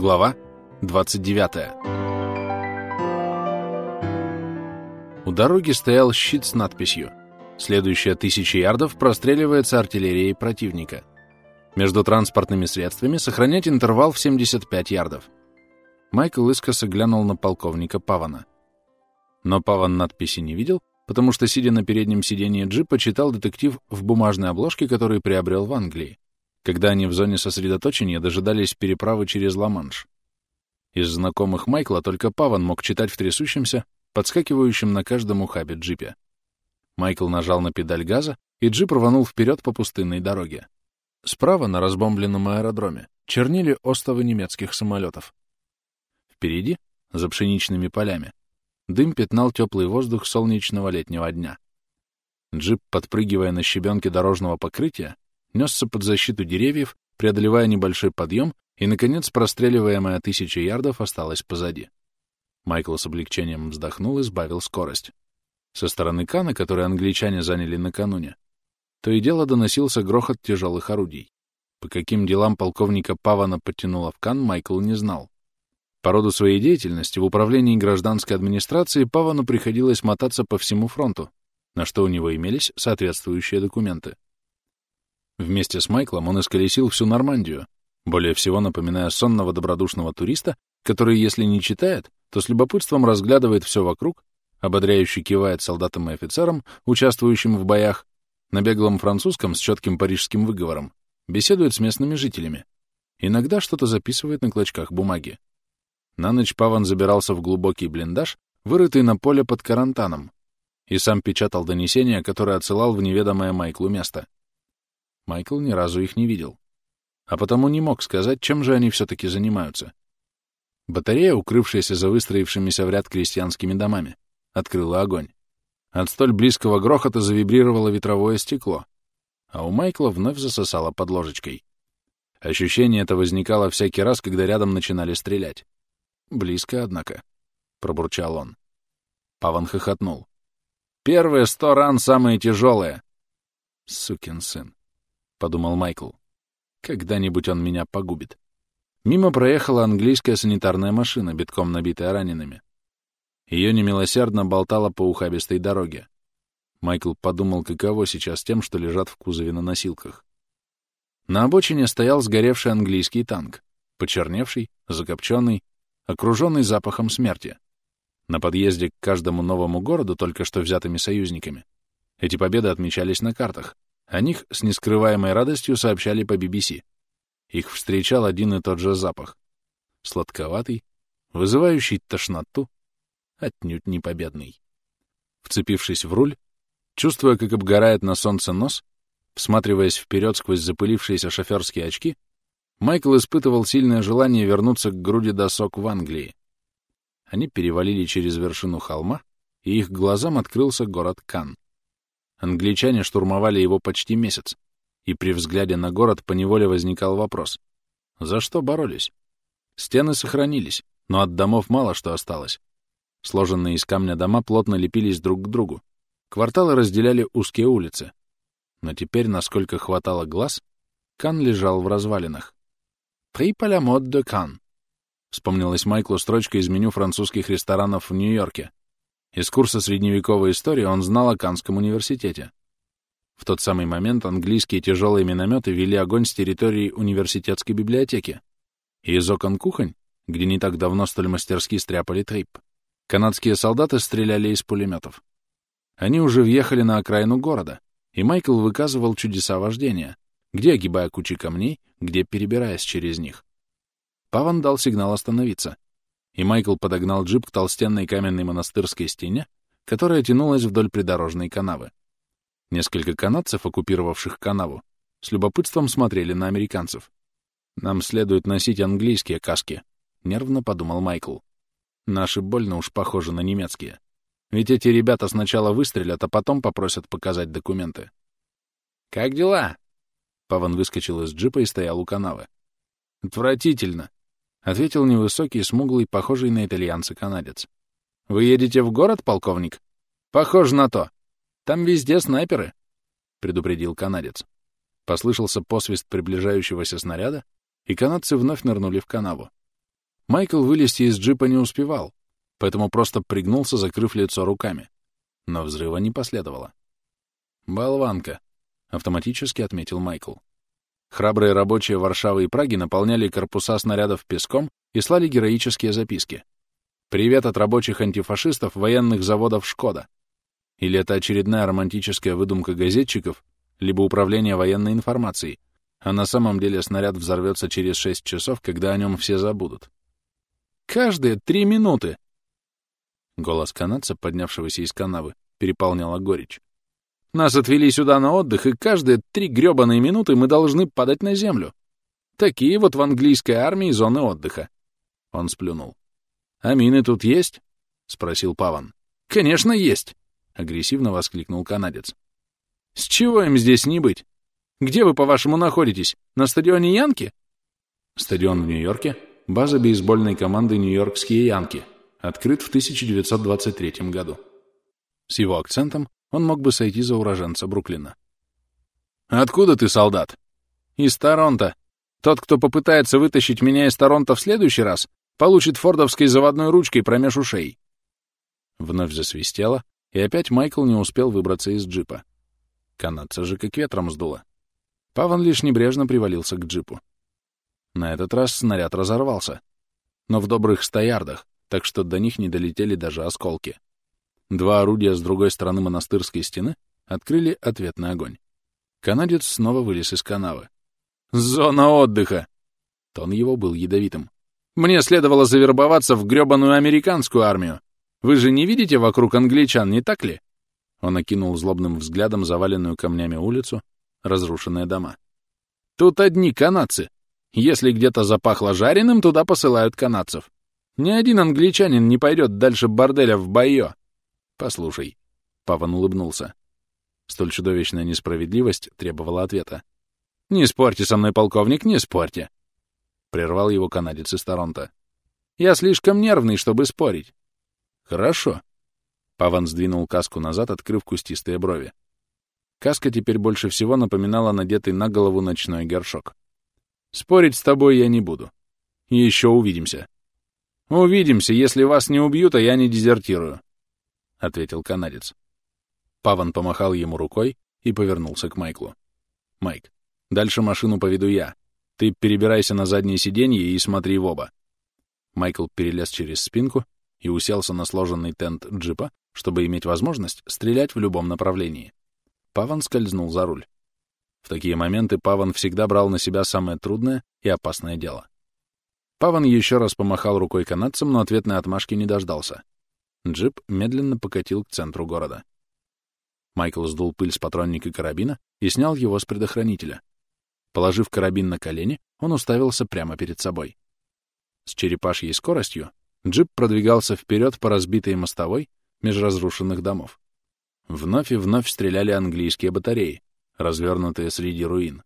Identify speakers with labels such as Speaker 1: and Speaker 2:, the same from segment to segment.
Speaker 1: Глава 29. У дороги стоял щит с надписью «Следующая тысяча ярдов простреливается артиллерией противника. Между транспортными средствами сохранять интервал в 75 ярдов». Майкл искоса глянул на полковника Павана. Но Паван надписи не видел, потому что, сидя на переднем сиденье джипа, читал детектив в бумажной обложке, который приобрел в Англии когда они в зоне сосредоточения дожидались переправы через Ла-Манш. Из знакомых Майкла только Паван мог читать в трясущемся, подскакивающем на каждом ухабе джипе. Майкл нажал на педаль газа, и джип рванул вперед по пустынной дороге. Справа, на разбомбленном аэродроме, чернили остовы немецких самолетов. Впереди, за пшеничными полями, дым пятнал теплый воздух солнечного летнего дня. Джип, подпрыгивая на щебенке дорожного покрытия, несся под защиту деревьев, преодолевая небольшой подъем, и, наконец, простреливаемая тысяча ярдов осталась позади. Майкл с облегчением вздохнул и сбавил скорость. Со стороны Кана, который англичане заняли накануне, то и дело доносился грохот тяжелых орудий. По каким делам полковника Павана подтянуло в Кан, Майкл не знал. По роду своей деятельности в управлении гражданской администрации Павану приходилось мотаться по всему фронту, на что у него имелись соответствующие документы. Вместе с Майклом он исколесил всю Нормандию, более всего напоминая сонного добродушного туриста, который, если не читает, то с любопытством разглядывает все вокруг, ободряюще кивает солдатам и офицерам, участвующим в боях, на беглом французском с четким парижским выговором, беседует с местными жителями. Иногда что-то записывает на клочках бумаги. На ночь Паван забирался в глубокий блиндаж, вырытый на поле под карантаном, и сам печатал донесения, которые отсылал в неведомое Майклу место. Майкл ни разу их не видел. А потому не мог сказать, чем же они все-таки занимаются. Батарея, укрывшаяся за выстроившимися в ряд крестьянскими домами, открыла огонь. От столь близкого грохота завибрировало ветровое стекло, а у Майкла вновь засосало под ложечкой. Ощущение это возникало всякий раз, когда рядом начинали стрелять. Близко, однако, — пробурчал он. Паван хохотнул. «Первые сто ран самые тяжелые!» Сукин сын. — подумал Майкл. «Когда-нибудь он меня погубит». Мимо проехала английская санитарная машина, битком набитая ранеными. Ее немилосердно болтала по ухабистой дороге. Майкл подумал, каково сейчас тем, что лежат в кузове на носилках. На обочине стоял сгоревший английский танк, почерневший, закопченный, окруженный запахом смерти. На подъезде к каждому новому городу, только что взятыми союзниками, эти победы отмечались на картах, о них с нескрываемой радостью сообщали по BBC. Их встречал один и тот же запах. Сладковатый, вызывающий тошноту, отнюдь не победный. Вцепившись в руль, чувствуя, как обгорает на солнце нос, всматриваясь вперед сквозь запылившиеся шоферские очки, Майкл испытывал сильное желание вернуться к груди досок в Англии. Они перевалили через вершину холма, и их глазам открылся город Кан. Англичане штурмовали его почти месяц, и при взгляде на город поневоле возникал вопрос. За что боролись? Стены сохранились, но от домов мало что осталось. Сложенные из камня дома плотно лепились друг к другу. Кварталы разделяли узкие улицы. Но теперь, насколько хватало глаз, Кан лежал в развалинах. «При полямот де Кан», — вспомнилась Майклу строчка из меню французских ресторанов в Нью-Йорке, из курса средневековой истории он знал о Канском университете. В тот самый момент английские тяжелые минометы вели огонь с территории университетской библиотеки. И из окон кухонь, где не так давно столь мастерски стряпали трип, канадские солдаты стреляли из пулеметов. Они уже въехали на окраину города, и Майкл выказывал чудеса вождения, где огибая кучи камней, где перебираясь через них. Паван дал сигнал остановиться — и Майкл подогнал джип к толстенной каменной монастырской стене, которая тянулась вдоль придорожной канавы. Несколько канадцев, оккупировавших канаву, с любопытством смотрели на американцев. «Нам следует носить английские каски», — нервно подумал Майкл. «Наши больно уж похожи на немецкие. Ведь эти ребята сначала выстрелят, а потом попросят показать документы». «Как дела?» Паван выскочил из джипа и стоял у канавы. «Отвратительно», — ответил невысокий, смуглый, похожий на итальянца канадец. «Вы едете в город, полковник?» «Похоже на то. Там везде снайперы», — предупредил канадец. Послышался посвист приближающегося снаряда, и канадцы вновь нырнули в канаву. Майкл вылезти из джипа не успевал, поэтому просто пригнулся, закрыв лицо руками. Но взрыва не последовало. «Болванка», — автоматически отметил Майкл. Храбрые рабочие Варшавы и Праги наполняли корпуса снарядов песком и слали героические записки. «Привет от рабочих антифашистов военных заводов «Шкода». Или это очередная романтическая выдумка газетчиков, либо управление военной информацией, а на самом деле снаряд взорвется через шесть часов, когда о нем все забудут. «Каждые три минуты!» Голос канадца, поднявшегося из канавы, переполняла горечь. «Нас отвели сюда на отдых, и каждые три грёбаные минуты мы должны падать на землю. Такие вот в английской армии зоны отдыха». Он сплюнул. «А мины тут есть?» — спросил Паван. «Конечно, есть!» — агрессивно воскликнул канадец. «С чего им здесь не быть? Где вы, по-вашему, находитесь? На стадионе Янки?» Стадион в Нью-Йорке — база бейсбольной команды «Нью-Йоркские Янки», открыт в 1923 году. С его акцентом он мог бы сойти за уроженца Бруклина. «Откуда ты, солдат?» «Из Торонто. Тот, кто попытается вытащить меня из Торонто в следующий раз, получит фордовской заводной ручкой промеж ушей». Вновь засвистело, и опять Майкл не успел выбраться из джипа. Канадца же как ветром сдуло. Паван лишь небрежно привалился к джипу. На этот раз снаряд разорвался. Но в добрых ста ярдах, так что до них не долетели даже осколки. Два орудия с другой стороны монастырской стены открыли ответный огонь. Канадец снова вылез из канавы. «Зона отдыха!» Тон его был ядовитым. «Мне следовало завербоваться в грёбаную американскую армию. Вы же не видите вокруг англичан, не так ли?» Он окинул злобным взглядом заваленную камнями улицу, разрушенные дома. «Тут одни канадцы. Если где-то запахло жареным, туда посылают канадцев. Ни один англичанин не пойдет дальше борделя в Байо. Послушай. Паван улыбнулся. Столь чудовищная несправедливость требовала ответа. «Не спорьте со мной, полковник, не спорьте!» Прервал его канадец из Торонто. «Я слишком нервный, чтобы спорить». «Хорошо». Паван сдвинул каску назад, открыв кустистые брови. Каска теперь больше всего напоминала надетый на голову ночной горшок. «Спорить с тобой я не буду. Еще увидимся». «Увидимся. Если вас не убьют, а я не дезертирую», — ответил канадец. Паван помахал ему рукой и повернулся к Майклу. «Майк, дальше машину поведу я. Ты перебирайся на заднее сиденье и смотри в оба». Майкл перелез через спинку и уселся на сложенный тент джипа, чтобы иметь возможность стрелять в любом направлении. Паван скользнул за руль. В такие моменты Паван всегда брал на себя самое трудное и опасное дело. Паван еще раз помахал рукой канадцам, но ответной отмашки не дождался. Джип медленно покатил к центру города. Майкл сдул пыль с патронника карабина и снял его с предохранителя. Положив карабин на колени, он уставился прямо перед собой. С черепашьей скоростью джип продвигался вперед по разбитой мостовой меж разрушенных домов. Вновь и вновь стреляли английские батареи, развернутые среди руин.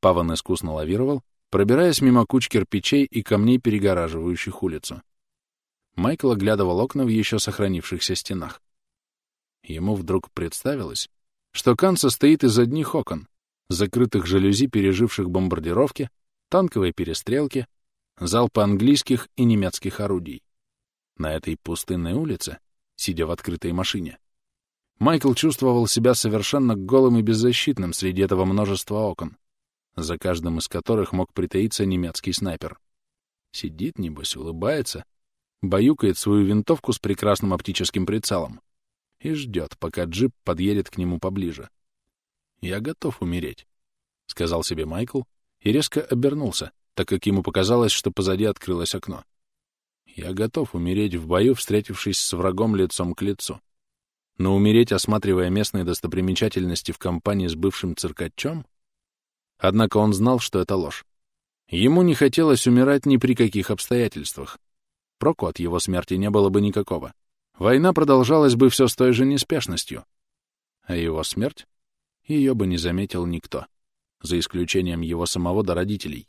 Speaker 1: Паван искусно лавировал, пробираясь мимо куч кирпичей и камней, перегораживающих улицу. Майкл оглядывал окна в еще сохранившихся стенах. Ему вдруг представилось, что Кан состоит из одних окон, закрытых жалюзи, переживших бомбардировки, танковые перестрелки, залпы английских и немецких орудий. На этой пустынной улице, сидя в открытой машине, Майкл чувствовал себя совершенно голым и беззащитным среди этого множества окон за каждым из которых мог притаиться немецкий снайпер. Сидит, небось, улыбается, баюкает свою винтовку с прекрасным оптическим прицелом и ждет, пока джип подъедет к нему поближе. «Я готов умереть», — сказал себе Майкл и резко обернулся, так как ему показалось, что позади открылось окно. «Я готов умереть в бою, встретившись с врагом лицом к лицу. Но умереть, осматривая местные достопримечательности в компании с бывшим циркачом, Однако он знал, что это ложь. Ему не хотелось умирать ни при каких обстоятельствах. Проку от его смерти не было бы никакого. Война продолжалась бы все с той же неспешностью. А его смерть? Ее бы не заметил никто, за исключением его самого до родителей.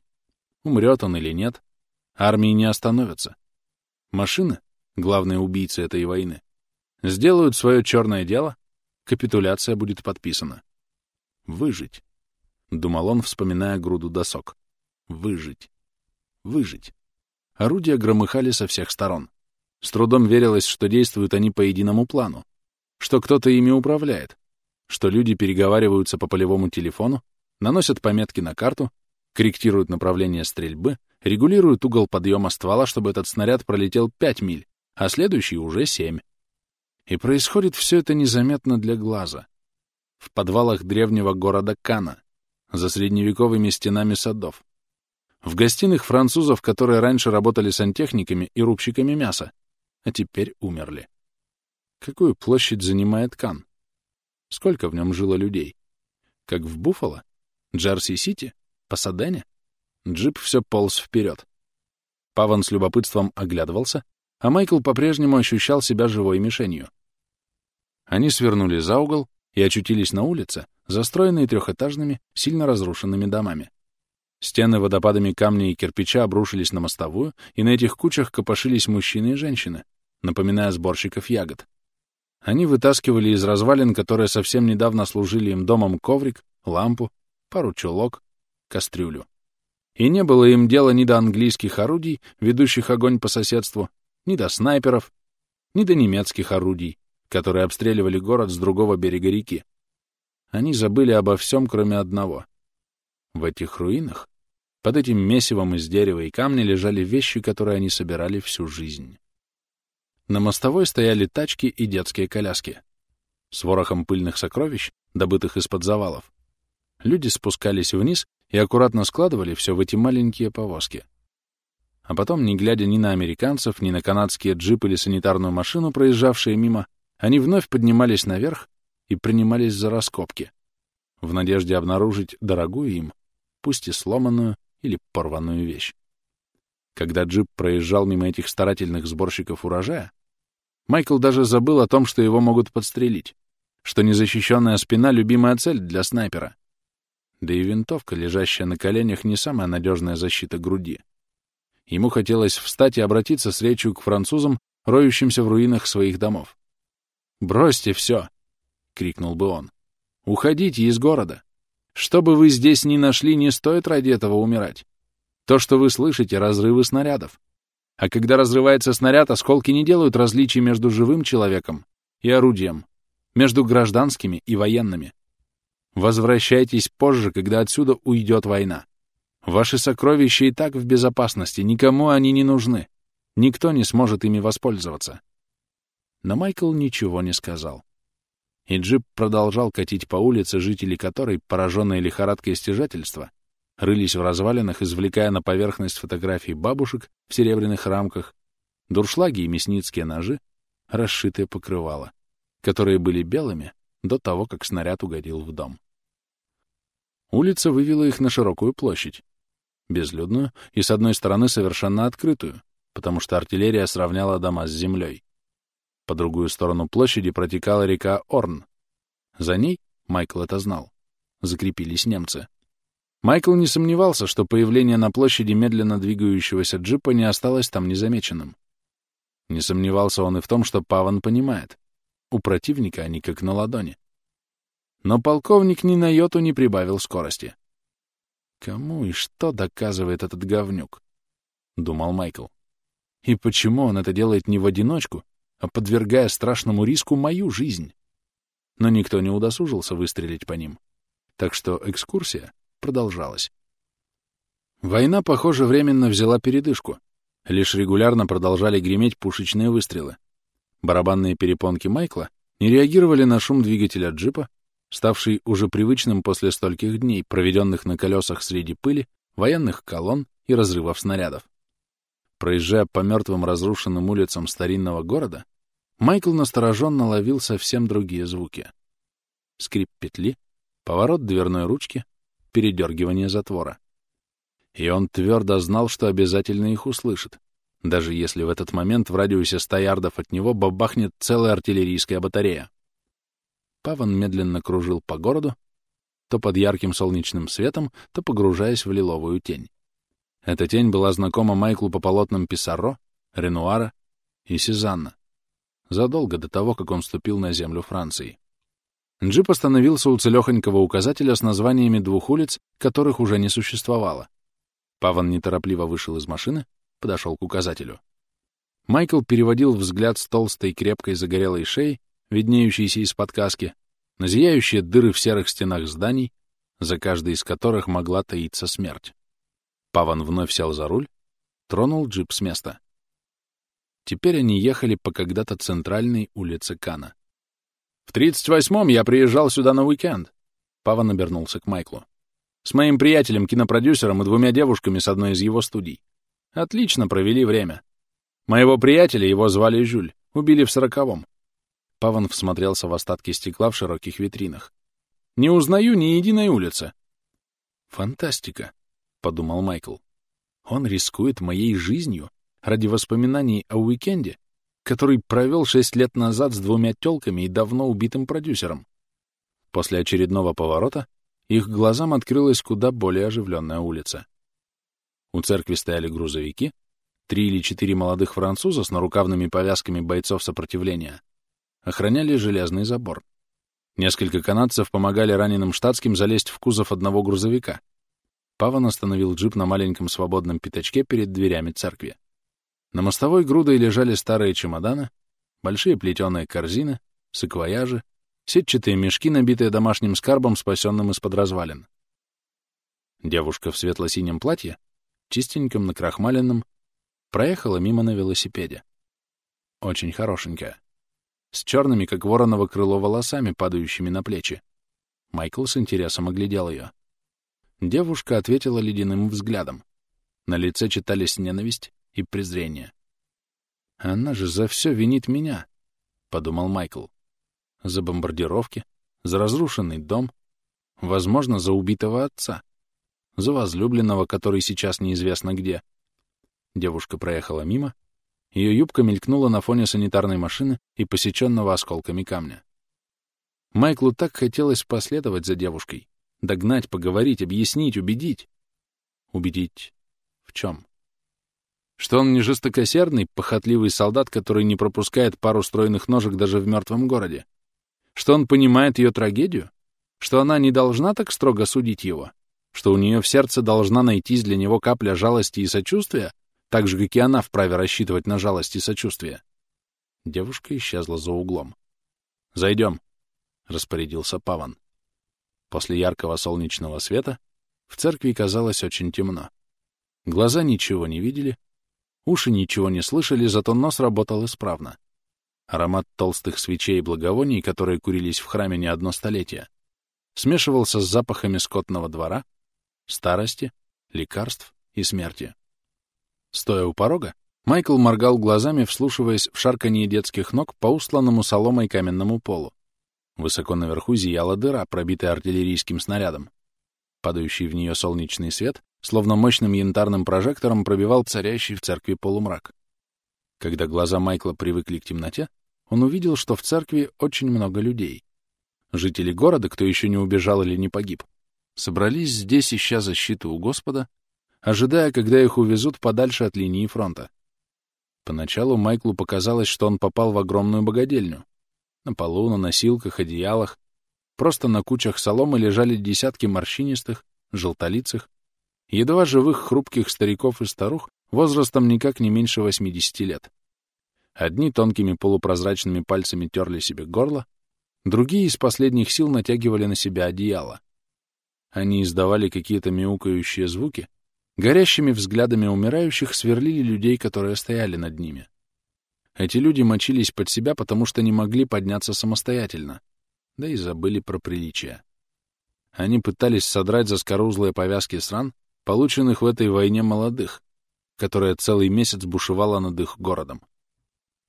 Speaker 1: Умрет он или нет, армии не остановятся. Машины, главные убийцы этой войны, сделают свое черное дело, капитуляция будет подписана. Выжить. — думал он, вспоминая груду досок. «Выжить! Выжить! Орудия громыхали со всех сторон. С трудом верилось, что действуют они по единому плану, что кто-то ими управляет, что люди переговариваются по полевому телефону, наносят пометки на карту, корректируют направление стрельбы, регулируют угол подъема ствола, чтобы этот снаряд пролетел 5 миль, а следующий уже 7. И происходит все это незаметно для глаза. В подвалах древнего города Кана, за средневековыми стенами садов. В гостиных французов, которые раньше работали сантехниками и рубщиками мяса, а теперь умерли. Какую площадь занимает Кан? Сколько в нем жило людей? Как в Буффало? Джерси-Сити? Пасадене? Джип все полз вперед. Паван с любопытством оглядывался, а Майкл по-прежнему ощущал себя живой мишенью. Они свернули за угол и очутились на улице, застроенной трехэтажными, сильно разрушенными домами. Стены водопадами камня и кирпича обрушились на мостовую, и на этих кучах копошились мужчины и женщины, напоминая сборщиков ягод. Они вытаскивали из развалин, которые совсем недавно служили им домом, коврик, лампу, пару чулок, кастрюлю. И не было им дела ни до английских орудий, ведущих огонь по соседству, ни до снайперов, ни до немецких орудий, которые обстреливали город с другого берега реки. Они забыли обо всем, кроме одного. В этих руинах, под этим месивом из дерева и камня, лежали вещи, которые они собирали всю жизнь. На мостовой стояли тачки и детские коляски. С ворохом пыльных сокровищ, добытых из-под завалов. Люди спускались вниз и аккуратно складывали все в эти маленькие повозки. А потом, не глядя ни на американцев, ни на канадские джип или санитарную машину, проезжавшие мимо, они вновь поднимались наверх и принимались за раскопки, в надежде обнаружить дорогую им, пусть и сломанную или порванную вещь. Когда джип проезжал мимо этих старательных сборщиков урожая, Майкл даже забыл о том, что его могут подстрелить, что незащищенная спина — любимая цель для снайпера. Да и винтовка, лежащая на коленях, не самая надежная защита груди. Ему хотелось встать и обратиться с речью к французам, роющимся в руинах своих домов. «Бросьте все!» — крикнул бы он. «Уходите из города! Что бы вы здесь ни нашли, не стоит ради этого умирать. То, что вы слышите, — разрывы снарядов. А когда разрывается снаряд, осколки не делают различий между живым человеком и орудием, между гражданскими и военными. Возвращайтесь позже, когда отсюда уйдет война. Ваши сокровища и так в безопасности, никому они не нужны. Никто не сможет ими воспользоваться. Но Майкл ничего не сказал. И джип продолжал катить по улице, жители которой, пораженные лихорадкой стяжательства, рылись в развалинах, извлекая на поверхность фотографий бабушек в серебряных рамках, дуршлаги и мясницкие ножи, расшитые покрывала, которые были белыми до того, как снаряд угодил в дом. Улица вывела их на широкую площадь, безлюдную и, с одной стороны, совершенно открытую, потому что артиллерия сравняла дома с землей. По другую сторону площади протекала река Орн. За ней, Майкл это знал, закрепились немцы. Майкл не сомневался, что появление на площади медленно двигающегося джипа не осталось там незамеченным. Не сомневался он и в том, что Паван понимает. У противника они как на ладони. Но полковник ни на йоту не прибавил скорости. «Кому и что доказывает этот говнюк?» — думал Майкл. «И почему он это делает не в одиночку, а подвергая страшному риску мою жизнь?» Но никто не удосужился выстрелить по ним. Так что экскурсия продолжалась. Война, похоже, временно взяла передышку. Лишь регулярно продолжали греметь пушечные выстрелы. Барабанные перепонки Майкла не реагировали на шум двигателя джипа, ставший уже привычным после стольких дней, проведенных на колесах среди пыли, военных колонн и разрывов снарядов. Проезжая по мертвым разрушенным улицам старинного города, Майкл настороженно ловил совсем другие звуки. Скрип петли, поворот дверной ручки, передергивание затвора. И он твердо знал, что обязательно их услышит, даже если в этот момент в радиусе ста ярдов от него бабахнет целая артиллерийская батарея. Паван медленно кружил по городу, то под ярким солнечным светом, то погружаясь в лиловую тень. Эта тень была знакома Майклу по полотнам Писаро, Ренуара и Сезанна, задолго до того, как он ступил на землю Франции. Джип остановился у целехонького указателя с названиями двух улиц, которых уже не существовало. Паван неторопливо вышел из машины, подошел к указателю. Майкл переводил взгляд с толстой, крепкой, загорелой шеи, виднеющейся из-под каски, на зияющие дыры в серых стенах зданий, за каждой из которых могла таиться смерть. Паван вновь сел за руль, тронул джип с места. Теперь они ехали по когда-то центральной улице Кана. «В 38-м я приезжал сюда на уикенд», — Паван обернулся к Майклу. «С моим приятелем, кинопродюсером и двумя девушками с одной из его студий. Отлично провели время. Моего приятеля, его звали Жюль, убили в сороковом. Паван всмотрелся в остатки стекла в широких витринах. «Не узнаю ни единой улицы». «Фантастика», — подумал Майкл. «Он рискует моей жизнью ради воспоминаний о уикенде, который провел шесть лет назад с двумя тёлками и давно убитым продюсером». После очередного поворота их глазам открылась куда более оживленная улица. У церкви стояли грузовики, три или четыре молодых француза с нарукавными повязками бойцов сопротивления охраняли железный забор. Несколько канадцев помогали раненым штатским залезть в кузов одного грузовика. Паван остановил джип на маленьком свободном пятачке перед дверями церкви. На мостовой грудой лежали старые чемоданы, большие плетеные корзины, саквояжи, сетчатые мешки, набитые домашним скарбом, спасенным из-под развалин. Девушка в светло-синем платье, чистеньком, накрахмаленном, проехала мимо на велосипеде. Очень хорошенькая с черными, как вороново крыло, волосами, падающими на плечи. Майкл с интересом оглядел ее. Девушка ответила ледяным взглядом. На лице читались ненависть и презрение. «Она же за все винит меня», — подумал Майкл. «За бомбардировки, за разрушенный дом, возможно, за убитого отца, за возлюбленного, который сейчас неизвестно где». Девушка проехала мимо, ее юбка мелькнула на фоне санитарной машины и посеченного осколками камня. Майклу так хотелось последовать за девушкой. Догнать, поговорить, объяснить, убедить. Убедить в чем? Что он не жестокосердный, похотливый солдат, который не пропускает пару стройных ножек даже в мертвом городе. Что он понимает ее трагедию? Что она не должна так строго судить его? Что у нее в сердце должна найтись для него капля жалости и сочувствия, так же, как и она вправе рассчитывать на жалость и сочувствие. Девушка исчезла за углом. «Зайдем», — распорядился Паван. После яркого солнечного света в церкви казалось очень темно. Глаза ничего не видели, уши ничего не слышали, зато нос работал исправно. Аромат толстых свечей и благовоний, которые курились в храме не одно столетие, смешивался с запахами скотного двора, старости, лекарств и смерти. Стоя у порога, Майкл моргал глазами, вслушиваясь в шарканье детских ног по устланному соломой каменному полу. Высоко наверху зияла дыра, пробитая артиллерийским снарядом. Падающий в нее солнечный свет, словно мощным янтарным прожектором, пробивал царящий в церкви полумрак. Когда глаза Майкла привыкли к темноте, он увидел, что в церкви очень много людей. Жители города, кто еще не убежал или не погиб, собрались здесь, ища защиту у Господа, ожидая, когда их увезут подальше от линии фронта. Поначалу Майклу показалось, что он попал в огромную богадельню. На полу, на носилках, одеялах, просто на кучах соломы лежали десятки морщинистых, желтолицых, едва живых хрупких стариков и старух возрастом никак не меньше 80 лет. Одни тонкими полупрозрачными пальцами терли себе горло, другие из последних сил натягивали на себя одеяло. Они издавали какие-то мяукающие звуки, Горящими взглядами умирающих сверлили людей, которые стояли над ними. Эти люди мочились под себя, потому что не могли подняться самостоятельно, да и забыли про приличие. Они пытались содрать заскорузлые повязки с ран, полученных в этой войне молодых, которая целый месяц бушевала над их городом.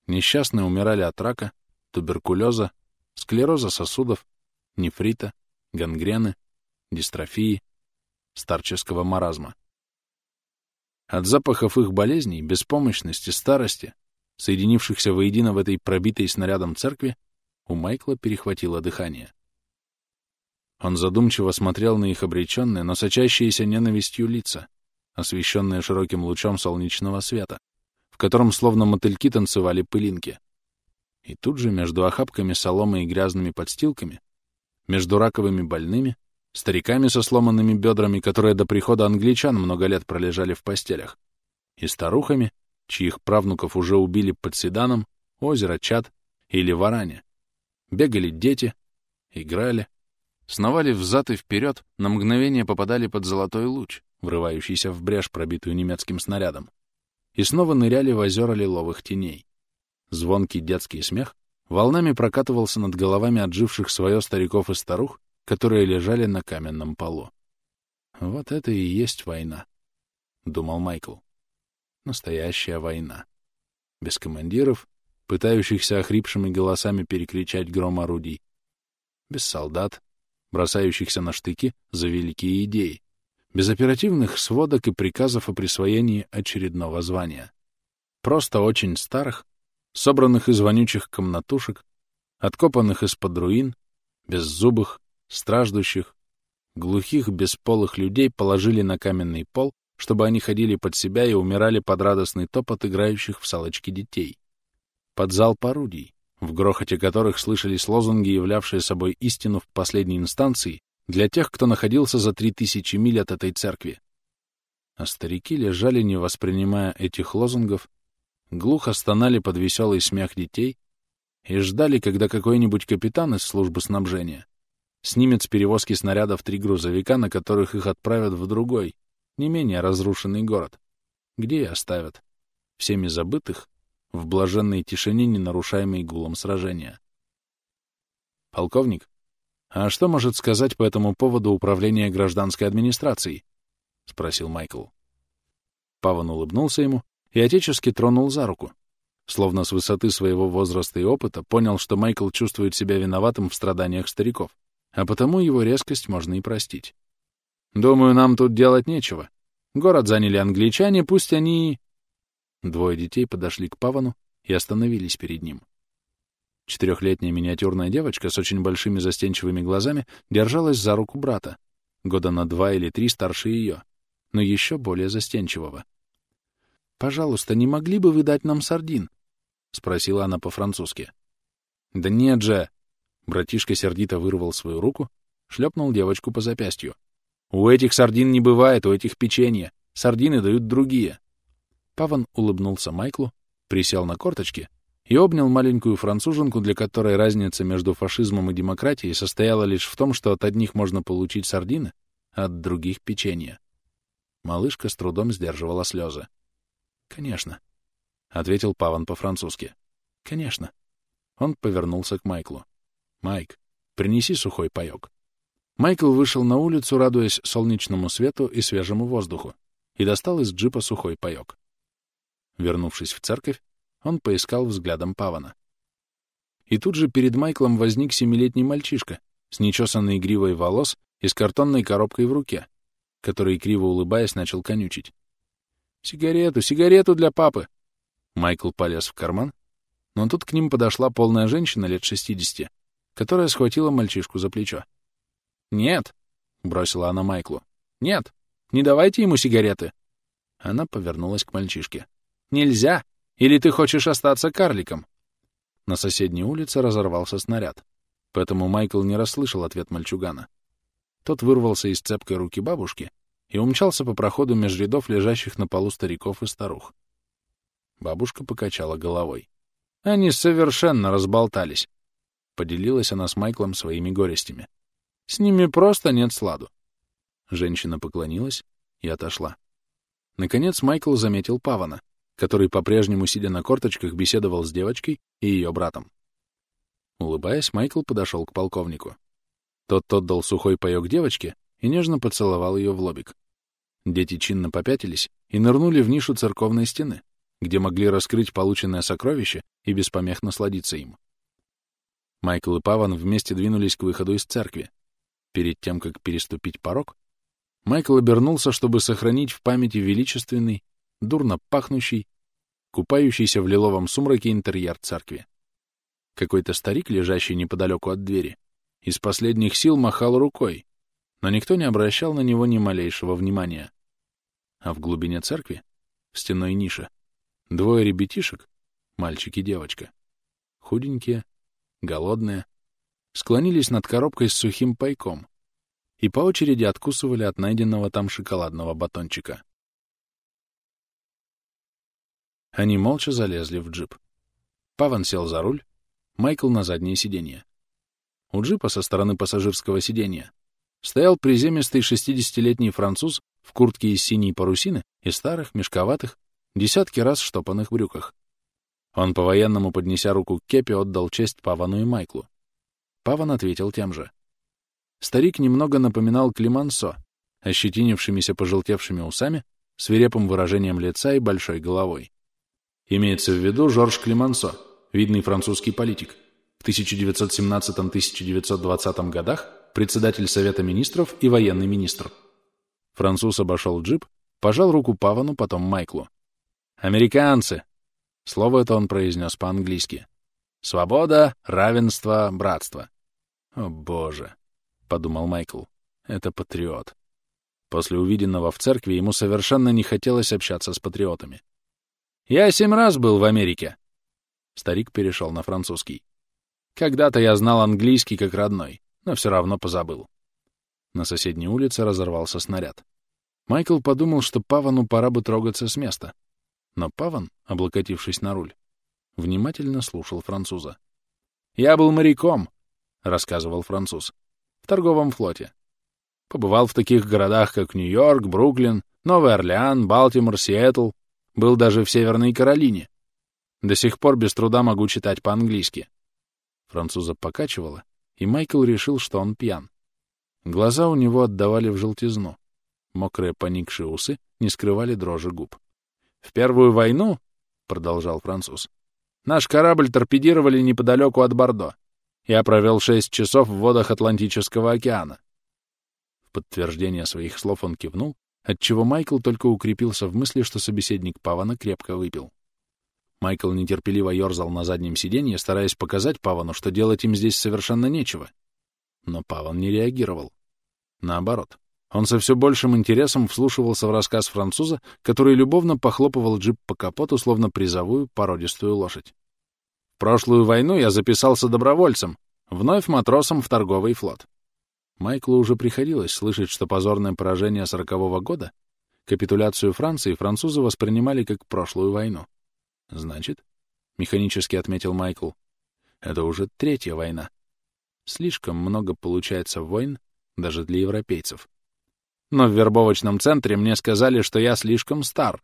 Speaker 1: Несчастные умирали от рака, туберкулеза, склероза сосудов, нефрита, гангрены, дистрофии, старческого маразма. От запахов их болезней, беспомощности, старости, соединившихся воедино в этой пробитой снарядом церкви, у Майкла перехватило дыхание. Он задумчиво смотрел на их обреченные, но сочащиеся ненавистью лица, освещенные широким лучом солнечного света, в котором словно мотыльки танцевали пылинки. И тут же между охапками соломы и грязными подстилками, между раковыми больными, стариками со сломанными бедрами, которые до прихода англичан много лет пролежали в постелях, и старухами, чьих правнуков уже убили под Седаном, озеро Чад или Варане. Бегали дети, играли, сновали взад и вперед, на мгновение попадали под золотой луч, врывающийся в брешь, пробитую немецким снарядом, и снова ныряли в озера лиловых теней. Звонкий детский смех волнами прокатывался над головами отживших свое стариков и старух, которые лежали на каменном полу. «Вот это и есть война», — думал Майкл. «Настоящая война. Без командиров, пытающихся охрипшими голосами перекричать гром орудий. Без солдат, бросающихся на штыки за великие идеи. Без оперативных сводок и приказов о присвоении очередного звания. Просто очень старых, собранных из вонючих комнатушек, откопанных из-под руин, беззубых, страждущих, глухих, бесполых людей положили на каменный пол, чтобы они ходили под себя и умирали под радостный топот играющих в салочки детей. Под зал орудий, в грохоте которых слышались лозунги, являвшие собой истину в последней инстанции для тех, кто находился за три тысячи миль от этой церкви. А старики лежали, не воспринимая этих лозунгов, глухо стонали под веселый смех детей и ждали, когда какой-нибудь капитан из службы снабжения снимет с перевозки снарядов три грузовика, на которых их отправят в другой, не менее разрушенный город, где и оставят, всеми забытых, в блаженной тишине, не нарушаемой гулом сражения. «Полковник, а что может сказать по этому поводу Управление гражданской администрации?» — спросил Майкл. Паван улыбнулся ему и отечески тронул за руку, словно с высоты своего возраста и опыта понял, что Майкл чувствует себя виноватым в страданиях стариков, а потому его резкость можно и простить. «Думаю, нам тут делать нечего. Город заняли англичане, пусть они...» Двое детей подошли к Павану и остановились перед ним. Четырехлетняя миниатюрная девочка с очень большими застенчивыми глазами держалась за руку брата, года на два или три старше ее, но еще более застенчивого. «Пожалуйста, не могли бы вы дать нам сардин?» — спросила она по-французски. «Да нет же!» Братишка сердито вырвал свою руку, шлепнул девочку по запястью. «У этих сардин не бывает, у этих печенье. Сардины дают другие». Паван улыбнулся Майклу, присел на корточки и обнял маленькую француженку, для которой разница между фашизмом и демократией состояла лишь в том, что от одних можно получить сардины, а от других — печенье. Малышка с трудом сдерживала слезы. «Конечно», — ответил Паван по-французски. «Конечно». Он повернулся к Майклу. «Майк, принеси сухой паёк». Майкл вышел на улицу, радуясь солнечному свету и свежему воздуху, и достал из джипа сухой паёк. Вернувшись в церковь, он поискал взглядом Павана. И тут же перед Майклом возник семилетний мальчишка с нечесанной гривой волос и с картонной коробкой в руке, который, криво улыбаясь, начал конючить. «Сигарету, сигарету для папы!» Майкл полез в карман, но тут к ним подошла полная женщина лет шестидесяти, которая схватила мальчишку за плечо. «Нет!» — бросила она Майклу. «Нет! Не давайте ему сигареты!» Она повернулась к мальчишке. «Нельзя! Или ты хочешь остаться карликом?» На соседней улице разорвался снаряд, поэтому Майкл не расслышал ответ мальчугана. Тот вырвался из цепкой руки бабушки и умчался по проходу меж рядов лежащих на полу стариков и старух. Бабушка покачала головой. Они совершенно разболтались. Поделилась она с Майклом своими горестями. С ними просто нет сладу. Женщина поклонилась и отошла. Наконец Майкл заметил Павана, который по-прежнему, сидя на корточках, беседовал с девочкой и ее братом. Улыбаясь, Майкл подошел к полковнику. Тот отдал сухой паёк девочке и нежно поцеловал ее в лобик. Дети чинно попятились и нырнули в нишу церковной стены, где могли раскрыть полученное сокровище и без помех насладиться им. Майкл и Паван вместе двинулись к выходу из церкви. Перед тем, как переступить порог, Майкл обернулся, чтобы сохранить в памяти величественный, дурно пахнущий, купающийся в лиловом сумраке интерьер церкви. Какой-то старик, лежащий неподалеку от двери, из последних сил махал рукой, но никто не обращал на него ни малейшего внимания. А в глубине церкви, в стенной нише, двое ребятишек, мальчик и девочка, худенькие, голодные, склонились над коробкой с сухим пайком и по очереди откусывали от найденного там шоколадного батончика. Они молча залезли в джип. Паван сел за руль, Майкл на заднее сиденье. У джипа со стороны пассажирского сиденья стоял приземистый 60-летний француз в куртке из синей парусины и старых, мешковатых, десятки раз штопанных брюках. Он по-военному, поднеся руку к кепе, отдал честь Павану и Майклу. Паван ответил тем же. Старик немного напоминал Климансо, ощетинившимися пожелтевшими усами, свирепым выражением лица и большой головой. Имеется в виду Жорж Климансо, видный французский политик. В 1917-1920 годах председатель Совета министров и военный министр. Француз обошел джип, пожал руку Павану, потом Майклу. «Американцы!» Слово это он произнес по-английски. «Свобода, равенство, братство». «О, боже!» — подумал Майкл. «Это патриот». После увиденного в церкви ему совершенно не хотелось общаться с патриотами. «Я семь раз был в Америке!» Старик перешел на французский. «Когда-то я знал английский как родной, но все равно позабыл». На соседней улице разорвался снаряд. Майкл подумал, что Павану пора бы трогаться с места. Но Паван, облокотившись на руль, внимательно слушал француза. «Я был моряком», — рассказывал француз, — «в торговом флоте. Побывал в таких городах, как Нью-Йорк, Бруклин, Новый Орлеан, Балтимор, Сиэтл. Был даже в Северной Каролине. До сих пор без труда могу читать по-английски. Француза покачивало, и Майкл решил, что он пьян. Глаза у него отдавали в желтизну. Мокрые поникшие усы не скрывали дрожи губ. «В Первую войну, — продолжал француз, — наш корабль торпедировали неподалеку от Бордо. Я провел шесть часов в водах Атлантического океана. В подтверждение своих слов он кивнул, отчего Майкл только укрепился в мысли, что собеседник Павана крепко выпил. Майкл нетерпеливо ерзал на заднем сиденье, стараясь показать Павану, что делать им здесь совершенно нечего. Но Паван не реагировал. Наоборот, он со все большим интересом вслушивался в рассказ француза, который любовно похлопывал джип по капоту, словно призовую породистую лошадь. Прошлую войну я записался добровольцем, вновь матросом в торговый флот. Майклу уже приходилось слышать, что позорное поражение сорокового года, капитуляцию Франции, французы воспринимали как прошлую войну. Значит, — механически отметил Майкл, — это уже третья война. Слишком много получается войн даже для европейцев. Но в вербовочном центре мне сказали, что я слишком стар.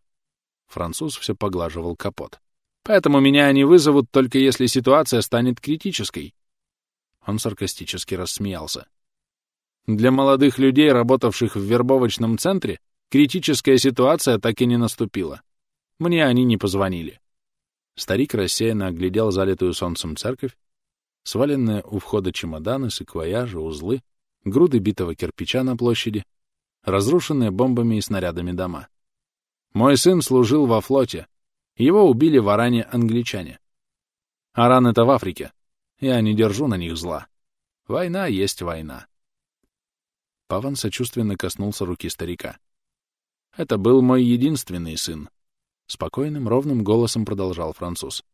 Speaker 1: Француз все поглаживал капот. Поэтому меня они вызовут только если ситуация станет критической. Он саркастически рассмеялся. Для молодых людей, работавших в вербовочном центре, критическая ситуация так и не наступила. Мне они не позвонили. Старик рассеянно оглядел залитую солнцем церковь, сваленные у входа чемоданы, саквояжи, узлы, груды битого кирпича на площади, разрушенные бомбами и снарядами дома. Мой сын служил во флоте. Его убили в Аране англичане. Аран — это в Африке. Я не держу на них зла. Война есть война. Паван сочувственно коснулся руки старика. «Это был мой единственный сын», — спокойным, ровным голосом продолжал француз.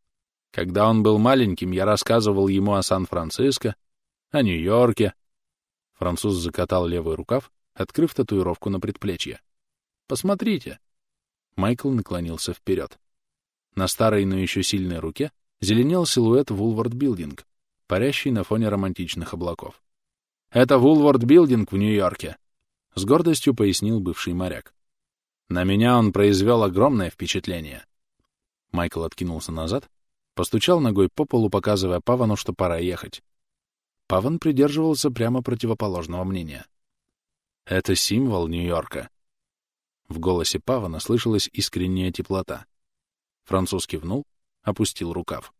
Speaker 1: «Когда он был маленьким, я рассказывал ему о Сан-Франциско, о Нью-Йорке». Француз закатал левый рукав, открыв татуировку на предплечье. «Посмотрите!» Майкл наклонился вперед. На старой, но еще сильной руке зеленел силуэт Вулвард Билдинг, парящий на фоне романтичных облаков. Это Вулвард Билдинг в Нью-Йорке, — с гордостью пояснил бывший моряк. На меня он произвел огромное впечатление. Майкл откинулся назад, постучал ногой по полу, показывая Павану, что пора ехать. Паван придерживался прямо противоположного мнения. Это символ Нью-Йорка. В голосе Павана слышалась искренняя теплота. Француз кивнул, опустил рукав.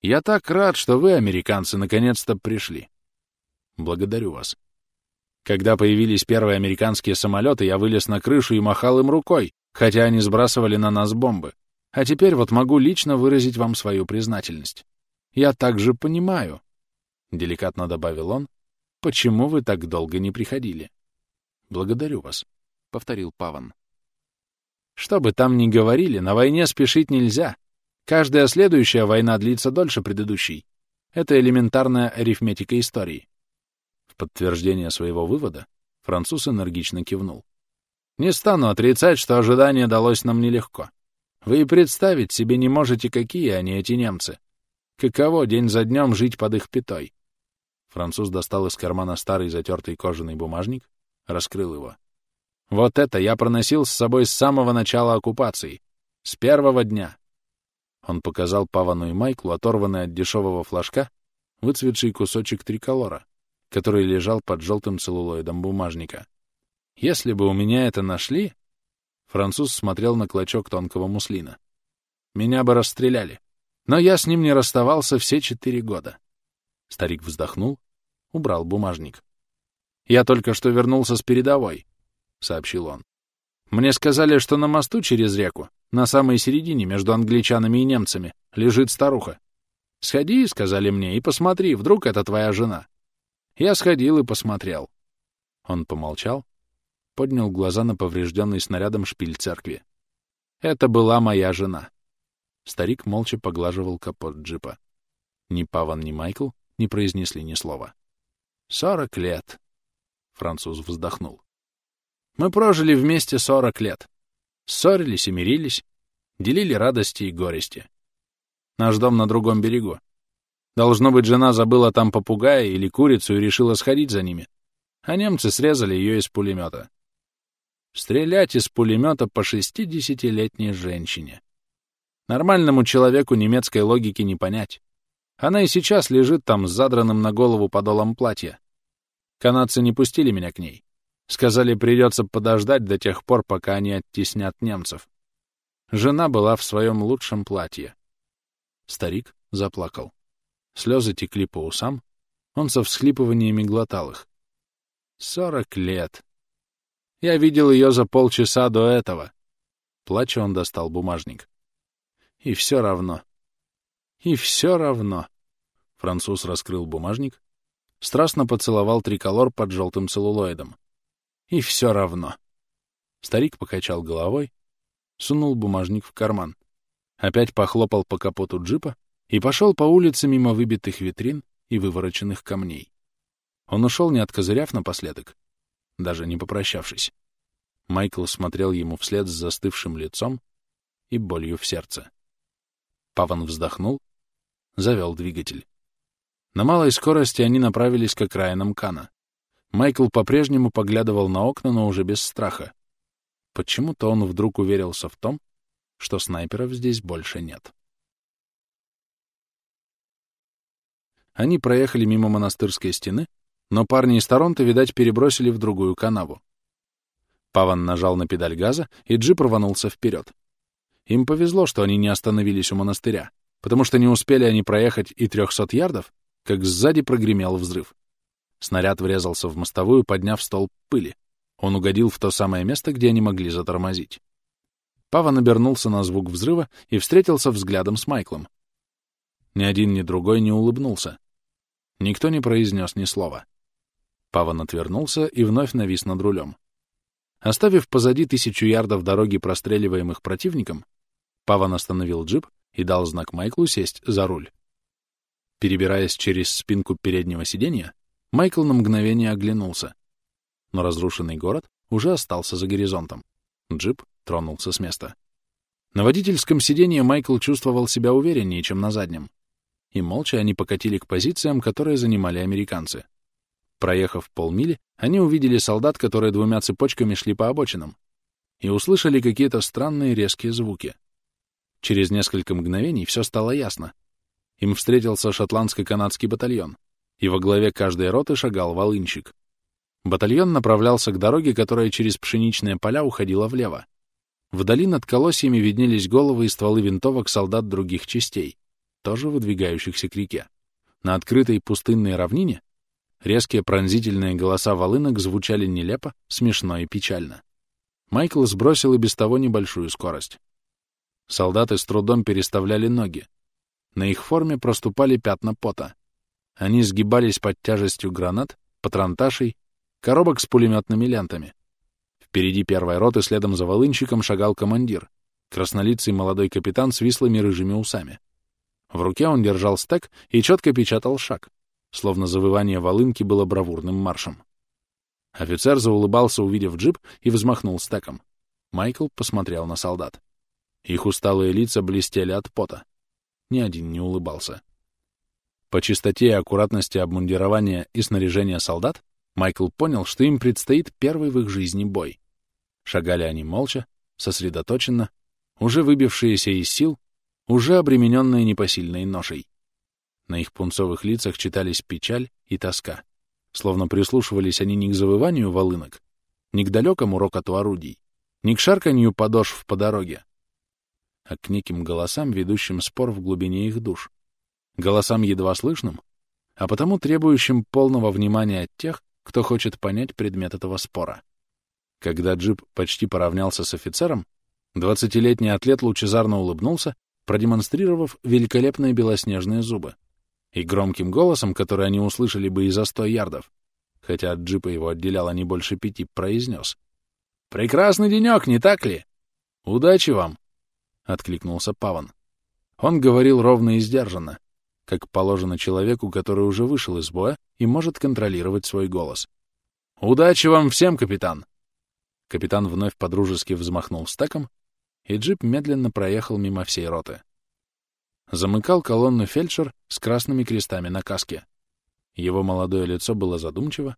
Speaker 1: «Я так рад, что вы, американцы, наконец-то пришли. Благодарю вас. Когда появились первые американские самолеты, я вылез на крышу и махал им рукой, хотя они сбрасывали на нас бомбы. А теперь вот могу лично выразить вам свою признательность. Я также понимаю, — деликатно добавил он, — почему вы так долго не приходили. Благодарю вас, — повторил Паван. Что бы там ни говорили, на войне спешить нельзя. Каждая следующая война длится дольше предыдущей. Это элементарная арифметика истории подтверждение своего вывода француз энергично кивнул. «Не стану отрицать, что ожидание далось нам нелегко. Вы и представить себе не можете, какие они, эти немцы. Каково день за днем жить под их пятой. Француз достал из кармана старый затертый кожаный бумажник, раскрыл его. Вот это я проносил с собой с самого начала оккупации. С первого дня. Он показал Павану и Майклу, оторванный от дешевого флажка, выцветший кусочек триколора, который лежал под желтым целлулоидом бумажника. Если бы у меня это нашли... Француз смотрел на клочок тонкого муслина. Меня бы расстреляли. Но я с ним не расставался все четыре года. Старик вздохнул, убрал бумажник. «Я только что вернулся с передовой», — сообщил он. «Мне сказали, что на мосту через реку, на самой середине между англичанами и немцами, лежит старуха. Сходи, — сказали мне, — и посмотри, вдруг это твоя жена. Я сходил и посмотрел». Он помолчал, поднял глаза на поврежденный снарядом шпиль церкви. «Это была моя жена». Старик молча поглаживал капот джипа. Ни Паван, ни Майкл не произнесли ни слова. «Сорок лет», — француз вздохнул. «Мы прожили вместе сорок лет. Ссорились и мирились, делили радости и горести. Наш дом на другом берегу. Должно быть, жена забыла там попугая или курицу и решила сходить за ними, а немцы срезали ее из пулемета. Стрелять из пулемета по шестидесятилетней женщине. Нормальному человеку немецкой логики не понять. Она и сейчас лежит там с задранным на голову подолом платья. Канадцы не пустили меня к ней. Сказали, придется подождать до тех пор, пока они оттеснят немцев. Жена была в своем лучшем платье. Старик заплакал. Слезы текли по усам, он со всхлипываниями глотал их. Сорок лет. Я видел ее за полчаса до этого. Плача он достал бумажник. И все равно. И все равно. Француз раскрыл бумажник, страстно поцеловал триколор под желтым целлулоидом. И все равно. Старик покачал головой, сунул бумажник в карман, опять похлопал по капоту джипа и пошел по улице мимо выбитых витрин и вывороченных камней. Он ушел, не откозыряв напоследок, даже не попрощавшись. Майкл смотрел ему вслед с застывшим лицом и болью в сердце. Паван вздохнул, завел двигатель. На малой скорости они направились к окраинам Кана. Майкл по-прежнему поглядывал на окна, но уже без страха. Почему-то он вдруг уверился в том, что снайперов здесь больше нет. Они проехали мимо монастырской стены, но парни из Торонто, видать, перебросили в другую канаву. Паван нажал на педаль газа, и джип рванулся вперед. Им повезло, что они не остановились у монастыря, потому что не успели они проехать и трехсот ярдов, как сзади прогремел взрыв. Снаряд врезался в мостовую, подняв столб пыли. Он угодил в то самое место, где они могли затормозить. Пава набернулся на звук взрыва и встретился взглядом с Майклом. Ни один, ни другой не улыбнулся. Никто не произнес ни слова. Паван отвернулся и вновь навис над рулем. Оставив позади тысячу ярдов дороги, простреливаемых противником, Паван остановил джип и дал знак Майклу сесть за руль. Перебираясь через спинку переднего сиденья, Майкл на мгновение оглянулся. Но разрушенный город уже остался за горизонтом. Джип тронулся с места. На водительском сиденье Майкл чувствовал себя увереннее, чем на заднем. И молча они покатили к позициям, которые занимали американцы. Проехав полмили, они увидели солдат, которые двумя цепочками шли по обочинам, и услышали какие-то странные резкие звуки. Через несколько мгновений все стало ясно. Им встретился шотландско-канадский батальон, и во главе каждой роты шагал волынщик. Батальон направлялся к дороге, которая через пшеничные поля уходила влево. Вдали над колосьями виднелись головы и стволы винтовок солдат других частей, тоже выдвигающихся к реке. На открытой пустынной равнине Резкие пронзительные голоса волынок звучали нелепо, смешно и печально. Майкл сбросил и без того небольшую скорость. Солдаты с трудом переставляли ноги. На их форме проступали пятна пота. Они сгибались под тяжестью гранат, патронташей, коробок с пулеметными лентами. Впереди первой роты следом за волынщиком шагал командир, краснолицый молодой капитан с вислыми рыжими усами. В руке он держал стек и четко печатал шаг, словно завывание волынки было бравурным маршем. Офицер заулыбался, увидев джип, и взмахнул стеком. Майкл посмотрел на солдат. Их усталые лица блестели от пота. Ни один не улыбался. По чистоте и аккуратности обмундирования и снаряжения солдат Майкл понял, что им предстоит первый в их жизни бой. Шагали они молча, сосредоточенно, уже выбившиеся из сил, уже обремененные непосильной ношей. На их пунцовых лицах читались печаль и тоска, словно прислушивались они не к завыванию волынок, не к далекому рокоту орудий, не к шарканью подошв по дороге, а к неким голосам, ведущим спор в глубине их душ, голосам едва слышным, а потому требующим полного внимания от тех, кто хочет понять предмет этого спора. Когда джип почти поравнялся с офицером, двадцатилетний атлет лучезарно улыбнулся, продемонстрировав великолепные белоснежные зубы, и громким голосом, который они услышали бы и за сто ярдов, хотя от джипа его отделяло не больше пяти, произнес. «Прекрасный денек, не так ли? Удачи вам!» — откликнулся Паван. Он говорил ровно и сдержанно, как положено человеку, который уже вышел из боя и может контролировать свой голос. «Удачи вам всем, капитан!» Капитан вновь подружески взмахнул стеком, и джип медленно проехал мимо всей роты. Замыкал колонну фельдшер с красными крестами на каске. Его молодое лицо было задумчиво.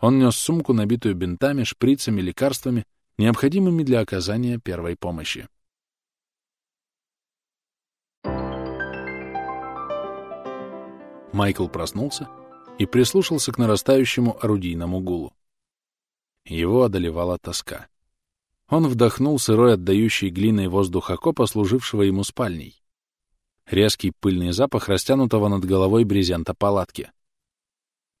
Speaker 1: Он нес сумку, набитую бинтами, шприцами, лекарствами, необходимыми для оказания первой помощи. Майкл проснулся и прислушался к нарастающему орудийному гулу. Его одолевала тоска. Он вдохнул сырой, отдающий глиной воздух окопа, служившего ему спальней. Резкий пыльный запах растянутого над головой брезента палатки.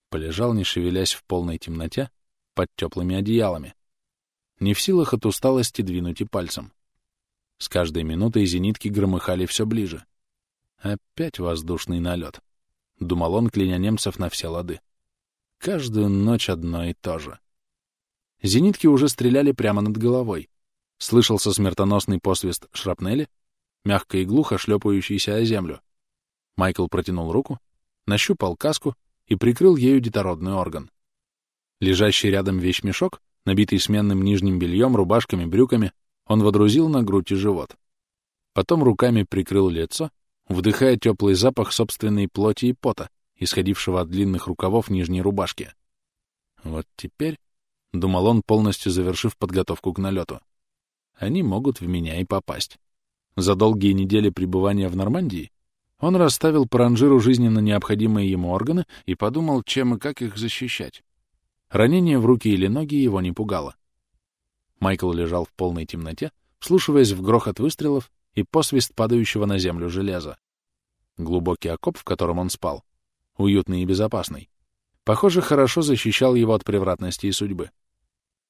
Speaker 1: Полежал, не шевелясь в полной темноте, под теплыми одеялами. Не в силах от усталости двинуть и пальцем. С каждой минутой зенитки громыхали все ближе. Опять воздушный налет. — думал он, кляня немцев на все лады. Каждую ночь одно и то же. Зенитки уже стреляли прямо над головой. Слышался смертоносный посвист шрапнели, мягко и глухо шлепающийся о землю. Майкл протянул руку, нащупал каску и прикрыл ею детородный орган. Лежащий рядом вещмешок, набитый сменным нижним бельем, рубашками, брюками, он водрузил на грудь и живот. Потом руками прикрыл лицо вдыхая теплый запах собственной плоти и пота, исходившего от длинных рукавов нижней рубашки. Вот теперь, — думал он, полностью завершив подготовку к налету, — они могут в меня и попасть. За долгие недели пребывания в Нормандии он расставил по ранжиру жизненно необходимые ему органы и подумал, чем и как их защищать. Ранение в руки или ноги его не пугало. Майкл лежал в полной темноте, вслушиваясь в грохот выстрелов и посвист падающего на землю железа. Глубокий окоп, в котором он спал, уютный и безопасный, похоже, хорошо защищал его от превратности и судьбы.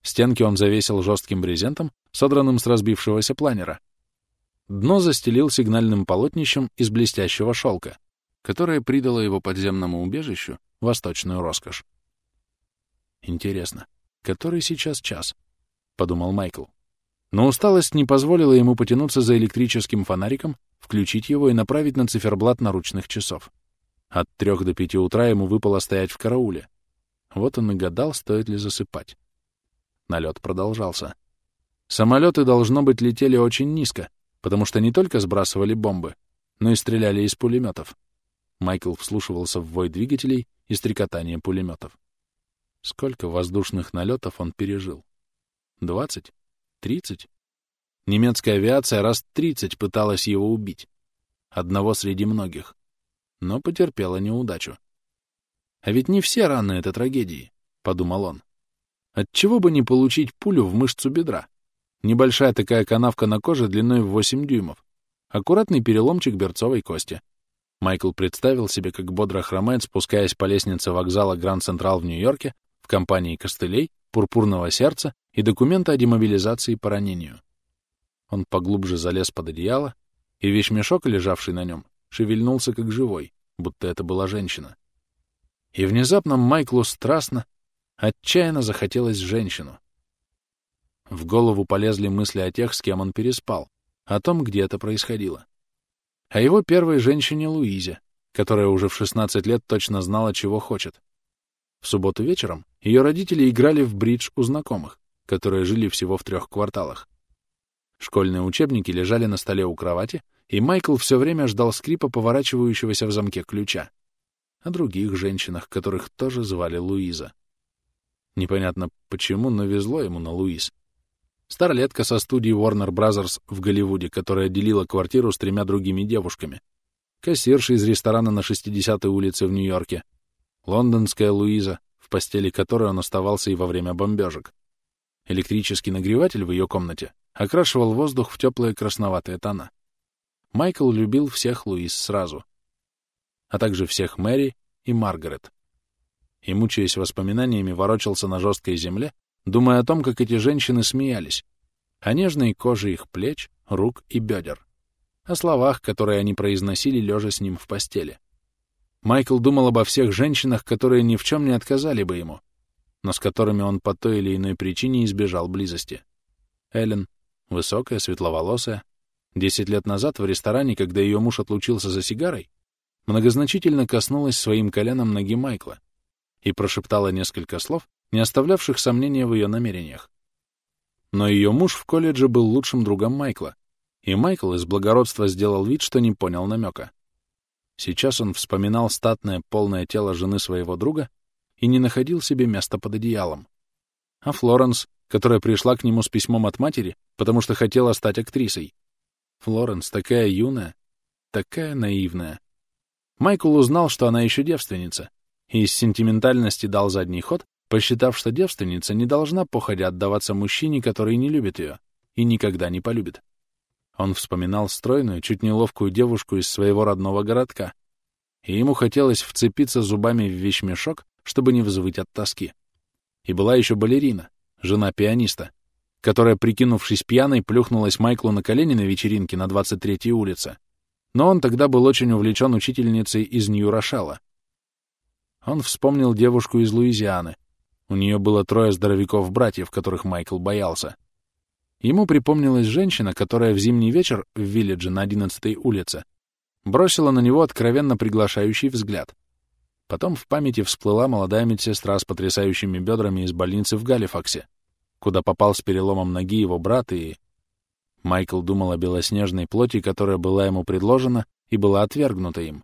Speaker 1: Стенки он завесил жестким брезентом, содранным с разбившегося планера. Дно застелил сигнальным полотнищем из блестящего шелка, которое придало его подземному убежищу восточную роскошь. «Интересно, который сейчас час?» — подумал Майкл. Но усталость не позволила ему потянуться за электрическим фонариком, включить его и направить на циферблат наручных часов. От трех до пяти утра ему выпало стоять в карауле. Вот он и гадал, стоит ли засыпать. Налет продолжался. Самолеты, должно быть, летели очень низко, потому что не только сбрасывали бомбы, но и стреляли из пулеметов. Майкл вслушивался в вой двигателей и стрекотание пулеметов. Сколько воздушных налетов он пережил? Двадцать? Тридцать? Немецкая авиация раз тридцать пыталась его убить. Одного среди многих. Но потерпела неудачу. А ведь не все раны — это трагедии, — подумал он. Отчего бы не получить пулю в мышцу бедра? Небольшая такая канавка на коже длиной в 8 дюймов. Аккуратный переломчик берцовой кости. Майкл представил себе, как бодро хромает, спускаясь по лестнице вокзала Гранд Централ в Нью-Йорке в компании костылей, пурпурного сердца и документа о демобилизации по ранению. Он поглубже залез под одеяло, и вещмешок, лежавший на нем, шевельнулся как живой, будто это была женщина. И внезапно Майклу страстно, отчаянно захотелось женщину. В голову полезли мысли о тех, с кем он переспал, о том, где это происходило. О его первой женщине Луизе, которая уже в 16 лет точно знала, чего хочет. В субботу вечером ее родители играли в бридж у знакомых, которые жили всего в трех кварталах. Школьные учебники лежали на столе у кровати, и Майкл все время ждал скрипа поворачивающегося в замке ключа. О других женщинах, которых тоже звали Луиза. Непонятно почему, но везло ему на Луиз. Старлетка со студии Warner Brothers в Голливуде, которая делила квартиру с тремя другими девушками. Кассирша из ресторана на 60-й улице в Нью-Йорке. Лондонская Луиза, в постели которой он оставался и во время бомбежек. Электрический нагреватель в ее комнате окрашивал воздух в теплые красноватые тона. Майкл любил всех Луиз сразу, а также всех Мэри и Маргарет. И, мучаясь воспоминаниями, ворочался на жесткой земле, думая о том, как эти женщины смеялись, о нежной коже их плеч, рук и бедер, о словах, которые они произносили, лежа с ним в постели. Майкл думал обо всех женщинах, которые ни в чем не отказали бы ему, но с которыми он по той или иной причине избежал близости. Эллен, высокая, светловолосая, десять лет назад в ресторане, когда ее муж отлучился за сигарой, многозначительно коснулась своим коленом ноги Майкла и прошептала несколько слов, не оставлявших сомнения в ее намерениях. Но ее муж в колледже был лучшим другом Майкла, и Майкл из благородства сделал вид, что не понял намека. Сейчас он вспоминал статное, полное тело жены своего друга и не находил себе места под одеялом. А Флоренс, которая пришла к нему с письмом от матери, потому что хотела стать актрисой. Флоренс такая юная, такая наивная. Майкл узнал, что она еще девственница, и из сентиментальности дал задний ход, посчитав, что девственница не должна походя отдаваться мужчине, который не любит ее и никогда не полюбит. Он вспоминал стройную, чуть неловкую девушку из своего родного городка, и ему хотелось вцепиться зубами в вещмешок, чтобы не взвыть от тоски. И была еще балерина, жена пианиста, которая, прикинувшись пьяной, плюхнулась Майклу на колени на вечеринке на 23-й улице. Но он тогда был очень увлечен учительницей из Нью-Рошала. Он вспомнил девушку из Луизианы, у нее было трое здоровяков-братьев, которых Майкл боялся. Ему припомнилась женщина, которая в зимний вечер в Вилледже на 11-й улице бросила на него откровенно приглашающий взгляд. Потом в памяти всплыла молодая медсестра с потрясающими бедрами из больницы в Галифаксе, куда попал с переломом ноги его брат и... Майкл думал о белоснежной плоти, которая была ему предложена и была отвергнута им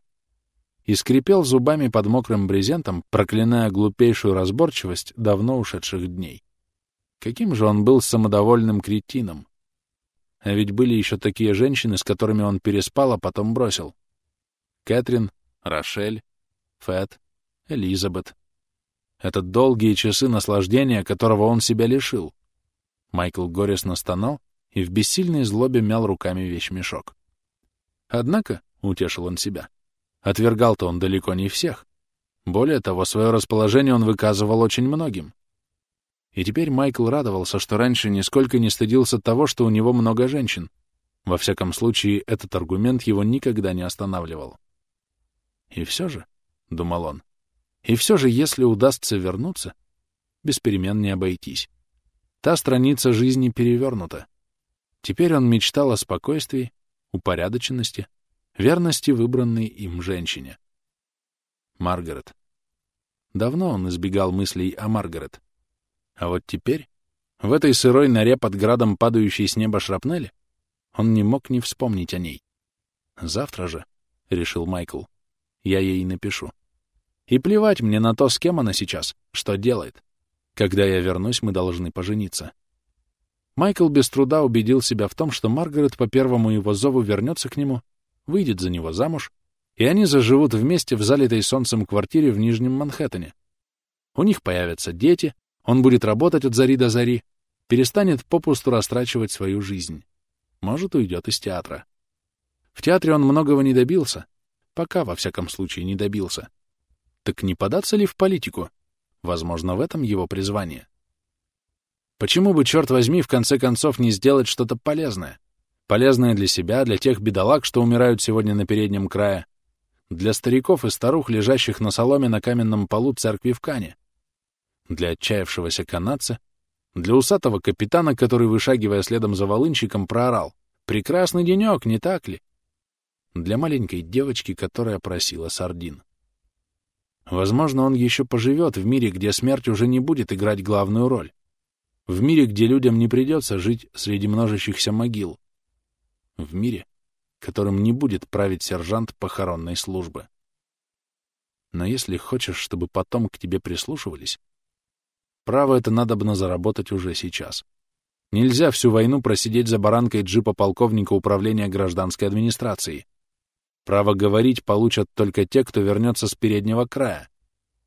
Speaker 1: и скрипел зубами под мокрым брезентом, проклиная глупейшую разборчивость давно ушедших дней. Каким же он был самодовольным кретином! А ведь были еще такие женщины, с которыми он переспал, а потом бросил. Кэтрин, Рошель, Фэт, Элизабет. Это долгие часы наслаждения, которого он себя лишил. Майкл горестно стонал и в бессильной злобе мял руками вещмешок. Однако, — утешил он себя, Отвергал-то он далеко не всех. Более того, свое расположение он выказывал очень многим. И теперь Майкл радовался, что раньше нисколько не стыдился того, что у него много женщин. Во всяком случае, этот аргумент его никогда не останавливал. И все же, — думал он, — и все же, если удастся вернуться, без перемен не обойтись. Та страница жизни перевернута. Теперь он мечтал о спокойствии, упорядоченности, верности выбранной им женщине. Маргарет. Давно он избегал мыслей о Маргарет. А вот теперь, в этой сырой норе под градом падающей с неба шрапнели, он не мог не вспомнить о ней. «Завтра же», — решил Майкл, — «я ей напишу. И плевать мне на то, с кем она сейчас, что делает. Когда я вернусь, мы должны пожениться». Майкл без труда убедил себя в том, что Маргарет по первому его зову вернется к нему выйдет за него замуж, и они заживут вместе в залитой солнцем квартире в Нижнем Манхэттене. У них появятся дети, он будет работать от зари до зари, перестанет попусту растрачивать свою жизнь. Может, уйдет из театра. В театре он многого не добился, пока, во всяком случае, не добился. Так не податься ли в политику? Возможно, в этом его призвание. Почему бы, черт возьми, в конце концов не сделать что-то полезное? полезное для себя, для тех бедолаг, что умирают сегодня на переднем крае, для стариков и старух, лежащих на соломе на каменном полу церкви в Кане, для отчаявшегося канадца, для усатого капитана, который, вышагивая следом за волынщиком, проорал «Прекрасный денек, не так ли?» Для маленькой девочки, которая просила сардин. Возможно, он еще поживет в мире, где смерть уже не будет играть главную роль. В мире, где людям не придется жить среди множащихся могил. В мире, которым не будет править сержант похоронной службы. Но если хочешь, чтобы потом к тебе прислушивались, право это надобно заработать уже сейчас. Нельзя всю войну просидеть за баранкой джипа полковника управления гражданской администрации. Право говорить получат только те, кто вернется с переднего края,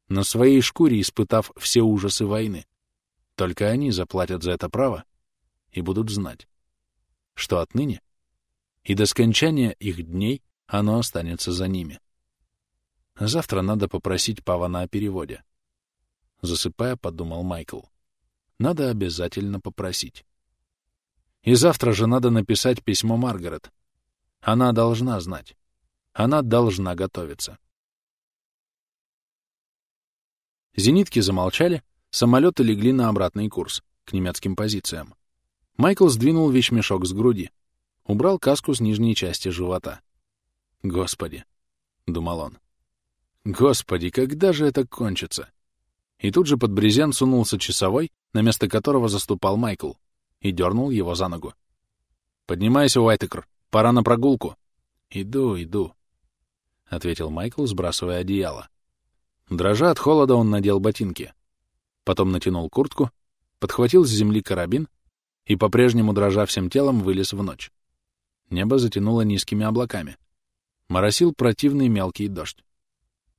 Speaker 1: на своей шкуре испытав все ужасы войны. Только они заплатят за это право и будут знать, что отныне и до скончания их дней оно останется за ними. Завтра надо попросить Павана о переводе. Засыпая, подумал Майкл. Надо обязательно попросить. И завтра же надо написать письмо Маргарет. Она должна знать. Она должна готовиться. Зенитки замолчали, самолеты легли на обратный курс, к немецким позициям. Майкл сдвинул вещмешок с груди. Убрал каску с нижней части живота. «Господи!» — думал он. «Господи, когда же это кончится?» И тут же под брезент сунулся часовой, на место которого заступал Майкл, и дернул его за ногу. «Поднимайся, Уайтекер, пора на прогулку». «Иду, иду», — ответил Майкл, сбрасывая одеяло. Дрожа от холода, он надел ботинки. Потом натянул куртку, подхватил с земли карабин и, по-прежнему дрожа всем телом, вылез в ночь. Небо затянуло низкими облаками. Моросил противный мелкий дождь.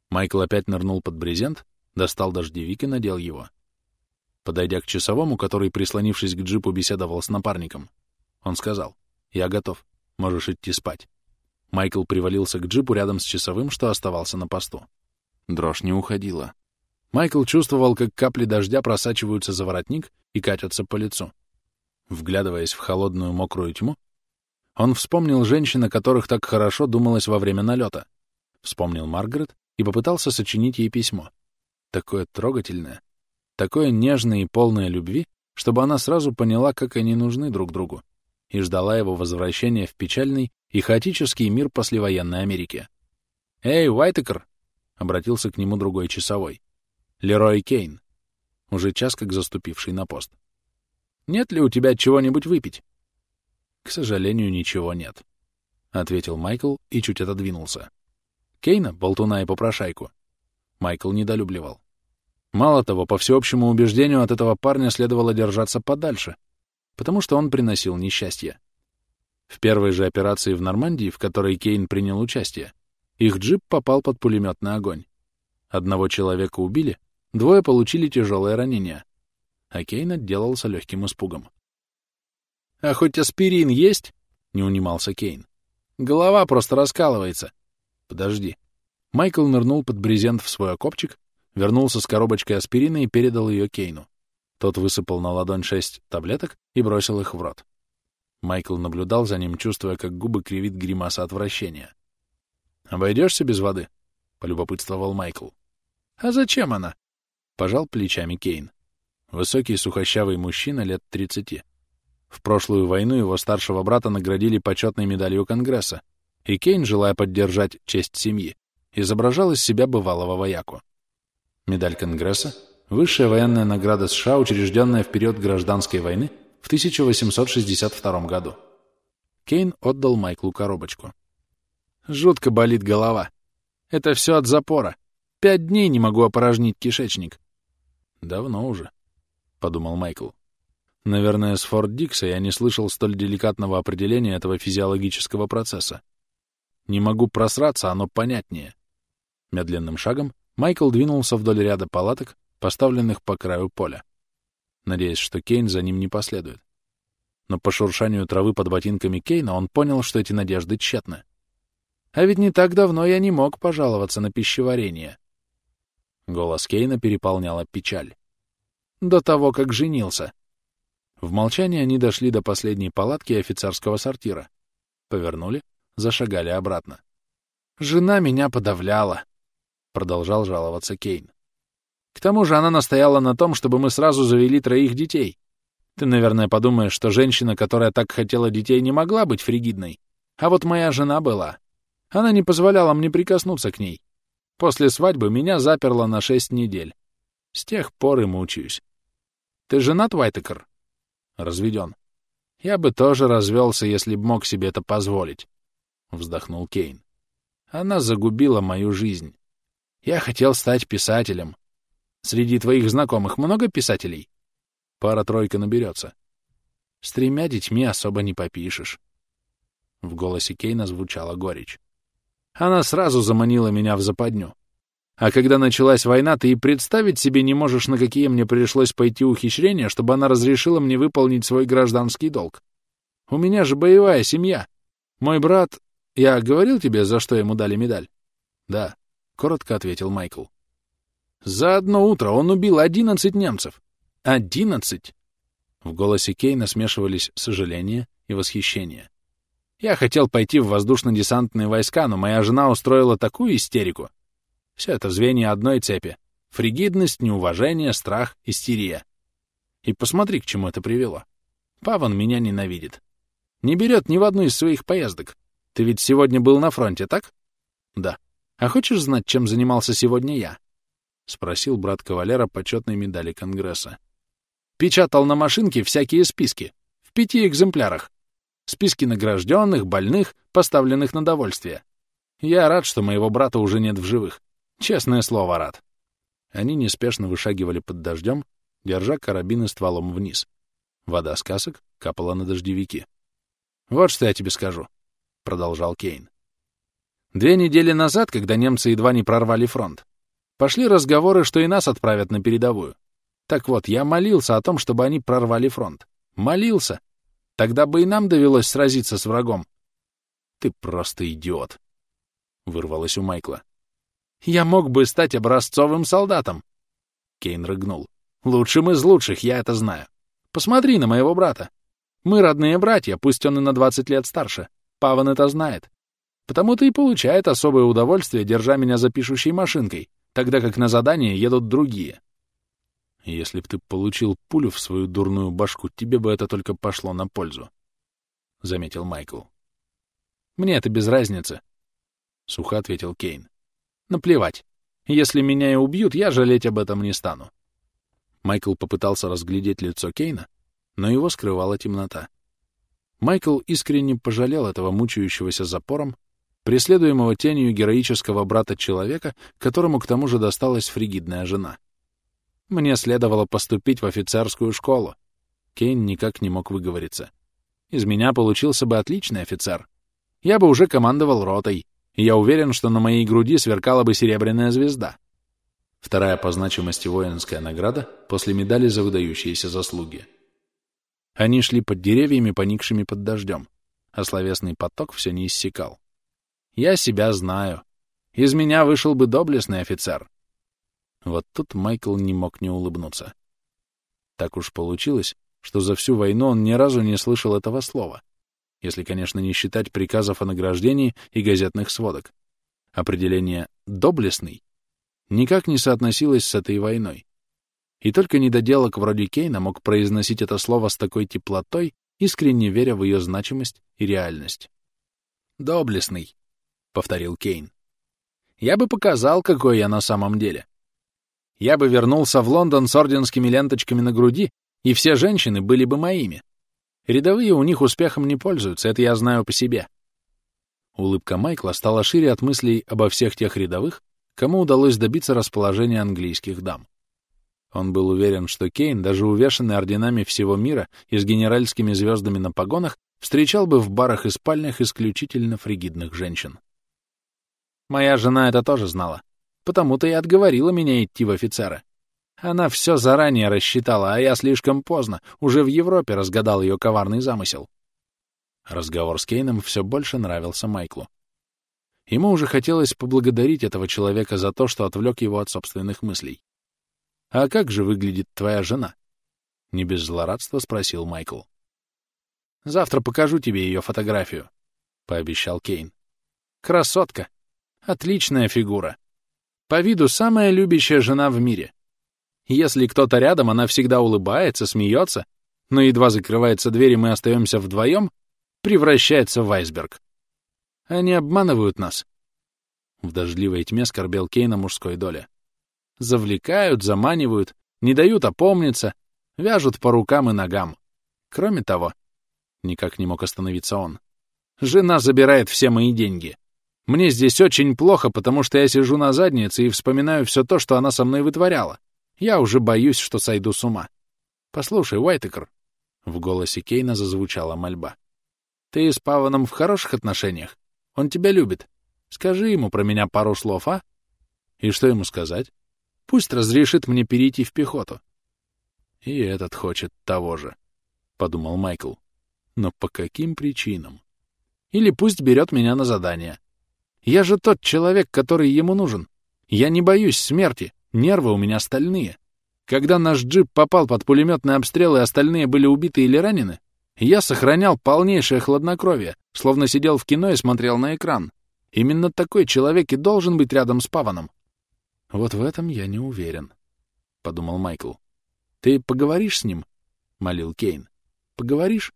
Speaker 1: Майкл опять нырнул под брезент, достал дождевик и надел его. Подойдя к часовому, который, прислонившись к джипу, беседовал с напарником, он сказал, «Я готов. Можешь идти спать». Майкл привалился к джипу рядом с часовым, что оставался на посту. Дрожь не уходила. Майкл чувствовал, как капли дождя просачиваются за воротник и катятся по лицу. Вглядываясь в холодную мокрую тьму, он вспомнил женщин, о которых так хорошо думалось во время налета. Вспомнил Маргарет и попытался сочинить ей письмо. Такое трогательное, такое нежное и полное любви, чтобы она сразу поняла, как они нужны друг другу, и ждала его возвращения в печальный и хаотический мир послевоенной Америки. «Эй, Уайтекер!» — обратился к нему другой часовой. «Лерой Кейн», уже час как заступивший на пост. «Нет ли у тебя чего-нибудь выпить?» «К сожалению, ничего нет», — ответил Майкл и чуть отодвинулся. Кейна, болтуна и попрошайку, Майкл недолюбливал. Мало того, по всеобщему убеждению, от этого парня следовало держаться подальше, потому что он приносил несчастье. В первой же операции в Нормандии, в которой Кейн принял участие, их джип попал под пулеметный огонь. Одного человека убили, двое получили тяжелое ранение, а Кейн отделался легким испугом. «А хоть аспирин есть?» — не унимался Кейн. «Голова просто раскалывается». «Подожди». Майкл нырнул под брезент в свой окопчик, вернулся с коробочкой аспирина и передал ее Кейну. Тот высыпал на ладонь шесть таблеток и бросил их в рот. Майкл наблюдал за ним, чувствуя, как губы кривит гримаса отвращения. «Обойдешься без воды?» — полюбопытствовал Майкл. «А зачем она?» — пожал плечами Кейн. Высокий сухощавый мужчина лет тридцати. В прошлую войну его старшего брата наградили почетной медалью Конгресса, и Кейн, желая поддержать честь семьи, изображал из себя бывалого вояку. Медаль Конгресса — высшая военная награда США, учрежденная в период гражданской войны в 1862 году. Кейн отдал Майклу коробочку. «Жутко болит голова. Это все от запора. Пять дней не могу опорожнить кишечник». «Давно уже», — подумал Майкл. Наверное, с Форд Дикса я не слышал столь деликатного определения этого физиологического процесса. Не могу просраться, оно понятнее. Медленным шагом Майкл двинулся вдоль ряда палаток, поставленных по краю поля, надеясь, что Кейн за ним не последует. Но по шуршанию травы под ботинками Кейна он понял, что эти надежды тщетны. А ведь не так давно я не мог пожаловаться на пищеварение. Голос Кейна переполняла печаль. До того, как женился. В молчании они дошли до последней палатки офицерского сортира. Повернули, зашагали обратно. «Жена меня подавляла», — продолжал жаловаться Кейн. «К тому же она настояла на том, чтобы мы сразу завели троих детей. Ты, наверное, подумаешь, что женщина, которая так хотела детей, не могла быть фригидной. А вот моя жена была. Она не позволяла мне прикоснуться к ней. После свадьбы меня заперло на шесть недель. С тех пор и мучаюсь. Ты женат, Вайтекер?» Разведен. Я бы тоже развелся, если б мог себе это позволить, — вздохнул Кейн. Она загубила мою жизнь. Я хотел стать писателем. Среди твоих знакомых много писателей? Пара-тройка наберется. С тремя детьми особо не попишешь. В голосе Кейна звучала горечь. Она сразу заманила меня в западню. А когда началась война, ты и представить себе не можешь, на какие мне пришлось пойти ухищрения, чтобы она разрешила мне выполнить свой гражданский долг. У меня же боевая семья. Мой брат... Я говорил тебе, за что ему дали медаль? Да, — коротко ответил Майкл. За одно утро он убил одиннадцать немцев. Одиннадцать! В голосе Кейна смешивались сожаление и восхищение. Я хотел пойти в воздушно-десантные войска, но моя жена устроила такую истерику. Все это звенья одной цепи. Фригидность, неуважение, страх, истерия. И посмотри, к чему это привело. Паван меня ненавидит. Не берет ни в одну из своих поездок. Ты ведь сегодня был на фронте, так? Да. А хочешь знать, чем занимался сегодня я? Спросил брат кавалера почетной медали Конгресса. Печатал на машинке всякие списки. В пяти экземплярах. Списки награжденных, больных, поставленных на довольствие. Я рад, что моего брата уже нет в живых. Честное слово, рад. Они неспешно вышагивали под дождем, держа карабины стволом вниз. Вода с касок капала на дождевики. «Вот что я тебе скажу», — продолжал Кейн. «Две недели назад, когда немцы едва не прорвали фронт, пошли разговоры, что и нас отправят на передовую. Так вот, я молился о том, чтобы они прорвали фронт. Молился. Тогда бы и нам довелось сразиться с врагом. Ты просто идиот. Вырвалось у Майкла. Я мог бы стать образцовым солдатом. Кейн рыгнул. Лучшим из лучших, я это знаю. Посмотри на моего брата. Мы родные братья, пусть он и на 20 лет старше. Паван это знает. Потому-то и получает особое удовольствие, держа меня за пишущей машинкой, тогда как на задание едут другие. Если б ты получил пулю в свою дурную башку, тебе бы это только пошло на пользу, — заметил Майкл. Мне это без разницы, — сухо ответил Кейн. Наплевать. Если меня и убьют, я жалеть об этом не стану. Майкл попытался разглядеть лицо Кейна, но его скрывала темнота. Майкл искренне пожалел этого мучающегося запором, преследуемого тенью героического брата человека, которому к тому же досталась фригидная жена. Мне следовало поступить в офицерскую школу. Кейн никак не мог выговориться. Из меня получился бы отличный офицер. Я бы уже командовал ротой, и я уверен, что на моей груди сверкала бы серебряная звезда. Вторая по значимости воинская награда после медали за выдающиеся заслуги. Они шли под деревьями, поникшими под дождем, а словесный поток все не иссякал. Я себя знаю. Из меня вышел бы доблестный офицер. Вот тут Майкл не мог не улыбнуться. Так уж получилось, что за всю войну он ни разу не слышал этого слова, если, конечно, не считать приказов о награждении и газетных сводок. Определение «доблестный» никак не соотносилось с этой войной. И только недоделок вроде Кейна мог произносить это слово с такой теплотой, искренне веря в ее значимость и реальность. «Доблестный», — повторил Кейн. «Я бы показал, какой я на самом деле я бы вернулся в Лондон с орденскими ленточками на груди, и все женщины были бы моими. Рядовые у них успехом не пользуются, это я знаю по себе. Улыбка Майкла стала шире от мыслей обо всех тех рядовых, кому удалось добиться расположения английских дам. Он был уверен, что Кейн, даже увешанный орденами всего мира и с генеральскими звездами на погонах, встречал бы в барах и спальнях исключительно фригидных женщин. Моя жена это тоже знала. Потому-то и отговорила меня идти в офицеры. Она все заранее рассчитала, а я слишком поздно, уже в Европе разгадал ее коварный замысел. Разговор с Кейном все больше нравился Майклу. Ему уже хотелось поблагодарить этого человека за то, что отвлек его от собственных мыслей. «А как же выглядит твоя жена?» — не без злорадства спросил Майкл. «Завтра покажу тебе ее фотографию», — пообещал Кейн. «Красотка! Отличная фигура! По виду самая любящая жена в мире. Если кто-то рядом, она всегда улыбается, смеется, но едва закрывается дверь, и мы остаемся вдвоем, превращается в айсберг. Они обманывают нас. В дождливой тьме скорбел Кей на мужской доле. Завлекают, заманивают, не дают опомниться, вяжут по рукам и ногам. Кроме того, никак не мог остановиться он, жена забирает все мои деньги. Мне здесь очень плохо, потому что я сижу на заднице и вспоминаю все то, что она со мной вытворяла. Я уже боюсь, что сойду с ума. Послушай, Уайтекер, в голосе Кейна зазвучала мольба. Ты с Паваном в хороших отношениях? Он тебя любит. Скажи ему про меня пару слов, а? И что ему сказать? Пусть разрешит мне перейти в пехоту. И этот хочет того же, — подумал Майкл. Но по каким причинам? Или пусть берет меня на задание. Я же тот человек, который ему нужен. Я не боюсь смерти, нервы у меня стальные. Когда наш джип попал под пулеметный обстрел и остальные были убиты или ранены, я сохранял полнейшее хладнокровие, словно сидел в кино и смотрел на экран. Именно такой человек и должен быть рядом с Паваном. Вот в этом я не уверен, — подумал Майкл. Ты поговоришь с ним? — молил Кейн. Поговоришь?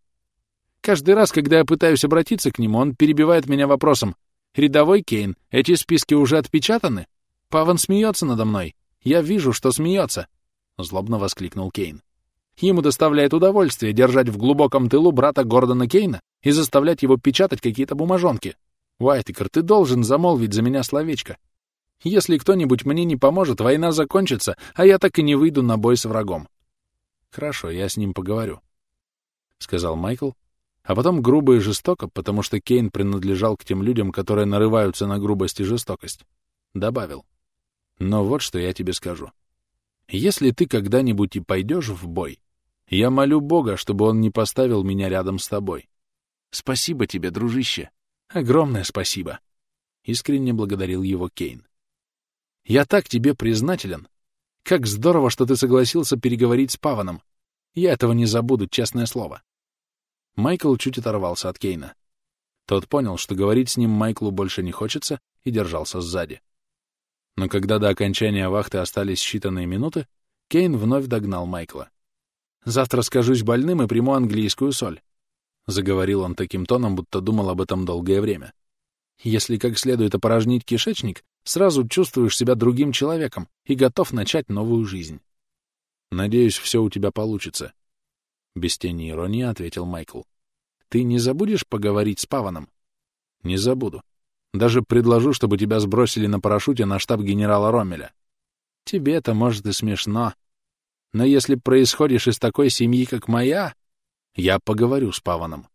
Speaker 1: Каждый раз, когда я пытаюсь обратиться к нему, он перебивает меня вопросом. «Рядовой Кейн, эти списки уже отпечатаны?» Паван смеется надо мной. Я вижу, что смеется. Злобно воскликнул Кейн. Ему доставляет удовольствие держать в глубоком тылу брата Гордона Кейна и заставлять его печатать какие-то бумажонки. Уайтикер, ты должен замолвить за меня словечко. Если кто-нибудь мне не поможет, война закончится, а я так и не выйду на бой с врагом. Хорошо, я с ним поговорю, — сказал Майкл, а потом грубо и жестоко, потому что Кейн принадлежал к тем людям, которые нарываются на грубость и жестокость, добавил. Но вот что я тебе скажу. Если ты когда-нибудь и пойдешь в бой, я молю Бога, чтобы он не поставил меня рядом с тобой. Спасибо тебе, дружище. Огромное спасибо. Искренне благодарил его Кейн. Я так тебе признателен. Как здорово, что ты согласился переговорить с Паваном. Я этого не забуду, честное слово. Майкл чуть оторвался от Кейна. Тот понял, что говорить с ним Майклу больше не хочется, и держался сзади. Но когда до окончания вахты остались считанные минуты, Кейн вновь догнал Майкла. «Завтра скажусь больным и приму английскую соль», — заговорил он таким тоном, будто думал об этом долгое время. «Если как следует опорожнить кишечник, сразу чувствуешь себя другим человеком и готов начать новую жизнь. Надеюсь, все у тебя получится», — без тени иронии ответил Майкл. «Ты не забудешь поговорить с Паваном?» «Не забуду», даже предложу, чтобы тебя сбросили на парашюте на штаб генерала Роммеля. Тебе это, может, и смешно. Но если происходишь из такой семьи, как моя, я поговорю с Паваном.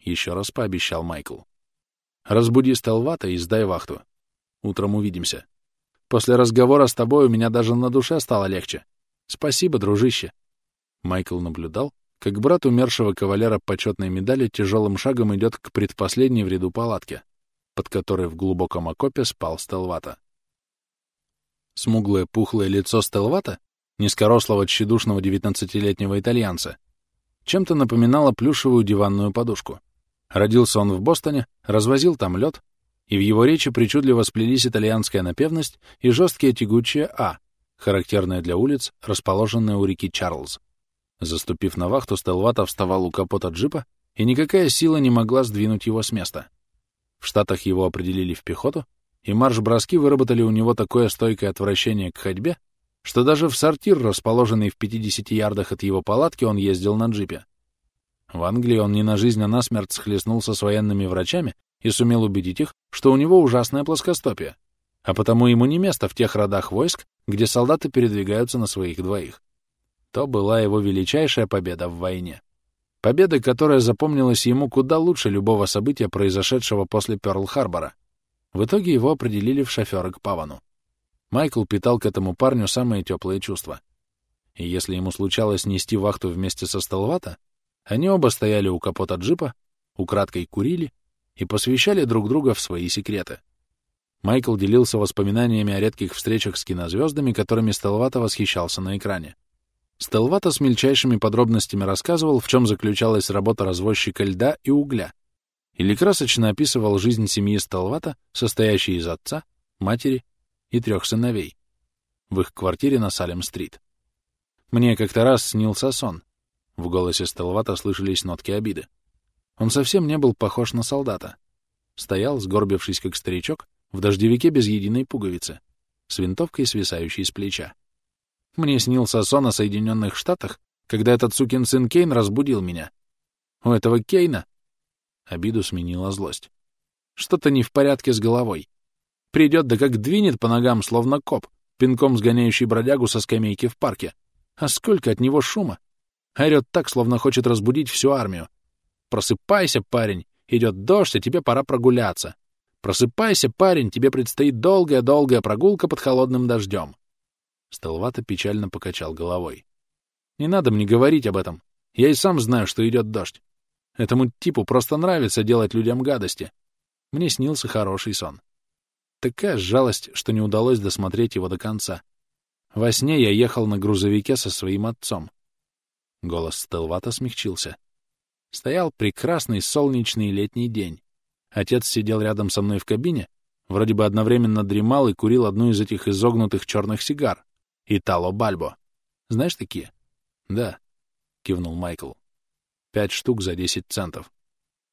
Speaker 1: Еще раз пообещал Майкл. Разбуди Стелвата и сдай вахту. Утром увидимся. После разговора с тобой у меня даже на душе стало легче. Спасибо, дружище. Майкл наблюдал, как брат умершего кавалера почетной медали тяжелым шагом идет к предпоследней в ряду палатке под которой в глубоком окопе спал Стелвата. Смуглое пухлое лицо Стелвата, низкорослого тщедушного девятнадцатилетнего итальянца, чем-то напоминало плюшевую диванную подушку. Родился он в Бостоне, развозил там лед, и в его речи причудливо сплелись итальянская напевность и жесткие тягучие «а», характерные для улиц, расположенные у реки Чарльз. Заступив на вахту, Стелвата вставал у капота джипа, и никакая сила не могла сдвинуть его с места. В Штатах его определили в пехоту, и марш-броски выработали у него такое стойкое отвращение к ходьбе, что даже в сортир, расположенный в 50 ярдах от его палатки, он ездил на джипе. В Англии он не на жизнь, а на смерть схлестнулся с военными врачами и сумел убедить их, что у него ужасное плоскостопие, а потому ему не место в тех родах войск, где солдаты передвигаются на своих двоих. То была его величайшая победа в войне. Победа, которая запомнилась ему куда лучше любого события, произошедшего после Пёрл-Харбора. В итоге его определили в шофёры к Павану. Майкл питал к этому парню самые теплые чувства. И если ему случалось нести вахту вместе со Стелвата, они оба стояли у капота джипа, украдкой курили и посвящали друг друга в свои секреты. Майкл делился воспоминаниями о редких встречах с кинозвездами, которыми Стелвата восхищался на экране. Стелвата с мельчайшими подробностями рассказывал, в чем заключалась работа развозчика льда и угля, или красочно описывал жизнь семьи Стелвата, состоящей из отца, матери и трех сыновей, в их квартире на Салем-стрит. Мне как-то раз снился сон. В голосе Стелвата слышались нотки обиды. Он совсем не был похож на солдата. Стоял, сгорбившись как старичок, в дождевике без единой пуговицы, с винтовкой, свисающей с плеча. Мне снился сон о Соединенных Штатах, когда этот сукин сын Кейн разбудил меня. У этого Кейна обиду сменила злость. Что-то не в порядке с головой. Придет, да как двинет по ногам, словно коп, пинком сгоняющий бродягу со скамейки в парке. А сколько от него шума! Орет так, словно хочет разбудить всю армию. Просыпайся, парень, идет дождь, а тебе пора прогуляться. Просыпайся, парень, тебе предстоит долгая-долгая прогулка под холодным дождем. Столвато печально покачал головой. Не надо мне говорить об этом. Я и сам знаю, что идет дождь. Этому типу просто нравится делать людям гадости. Мне снился хороший сон. Такая жалость, что не удалось досмотреть его до конца. Во сне я ехал на грузовике со своим отцом. Голос Стелвата смягчился. Стоял прекрасный солнечный летний день. Отец сидел рядом со мной в кабине, вроде бы одновременно дремал и курил одну из этих изогнутых черных сигар. Итало Бальбо. Знаешь такие? Да, кивнул Майкл. Пять штук за десять центов.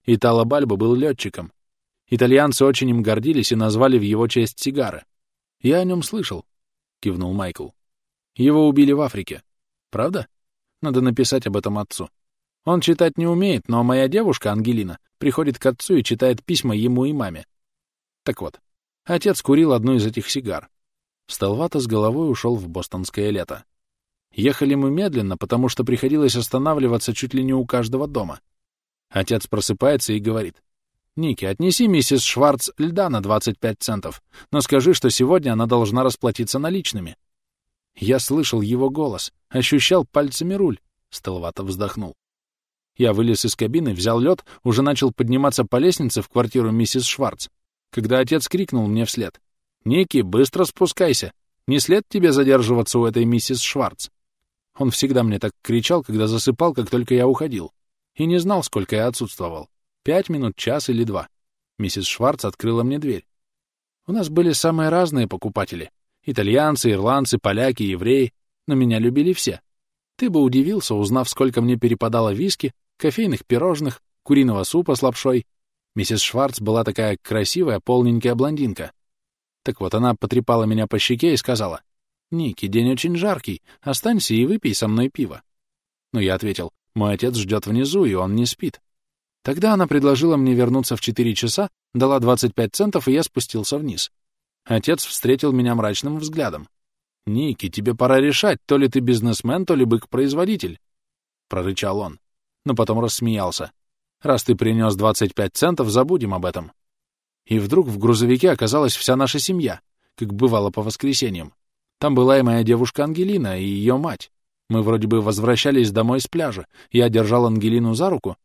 Speaker 1: Итало Бальбо был летчиком. Итальянцы очень им гордились и назвали в его честь сигары. Я о нем слышал, кивнул Майкл. Его убили в Африке. Правда? Надо написать об этом отцу. Он читать не умеет, но моя девушка, Ангелина, приходит к отцу и читает письма ему и маме. Так вот, отец курил одну из этих сигар. Столвато с головой ушел в бостонское лето. Ехали мы медленно, потому что приходилось останавливаться чуть ли не у каждого дома. Отец просыпается и говорит. «Ники, отнеси миссис Шварц льда на 25 центов, но скажи, что сегодня она должна расплатиться наличными». Я слышал его голос, ощущал пальцами руль. Столовато вздохнул. Я вылез из кабины, взял лед, уже начал подниматься по лестнице в квартиру миссис Шварц, когда отец крикнул мне вслед. «Ники, быстро спускайся! Не след тебе задерживаться у этой миссис Шварц!» Он всегда мне так кричал, когда засыпал, как только я уходил. И не знал, сколько я отсутствовал. Пять минут, час или два. Миссис Шварц открыла мне дверь. У нас были самые разные покупатели. Итальянцы, ирландцы, поляки, евреи. Но меня любили все. Ты бы удивился, узнав, сколько мне перепадало виски, кофейных пирожных, куриного супа с лапшой. Миссис Шварц была такая красивая, полненькая блондинка. Так вот, она потрепала меня по щеке и сказала, «Ники, день очень жаркий, останься и выпей со мной пиво». Но я ответил, «Мой отец ждет внизу, и он не спит». Тогда она предложила мне вернуться в 4 часа, дала 25 центов, и я спустился вниз. Отец встретил меня мрачным взглядом. «Ники, тебе пора решать, то ли ты бизнесмен, то ли бык-производитель», — прорычал он но потом рассмеялся. «Раз ты принес 25 центов, забудем об этом». И вдруг в грузовике оказалась вся наша семья, как бывало по воскресеньям. Там была и моя девушка Ангелина, и ее мать. Мы вроде бы возвращались домой с пляжа. Я держал Ангелину за руку.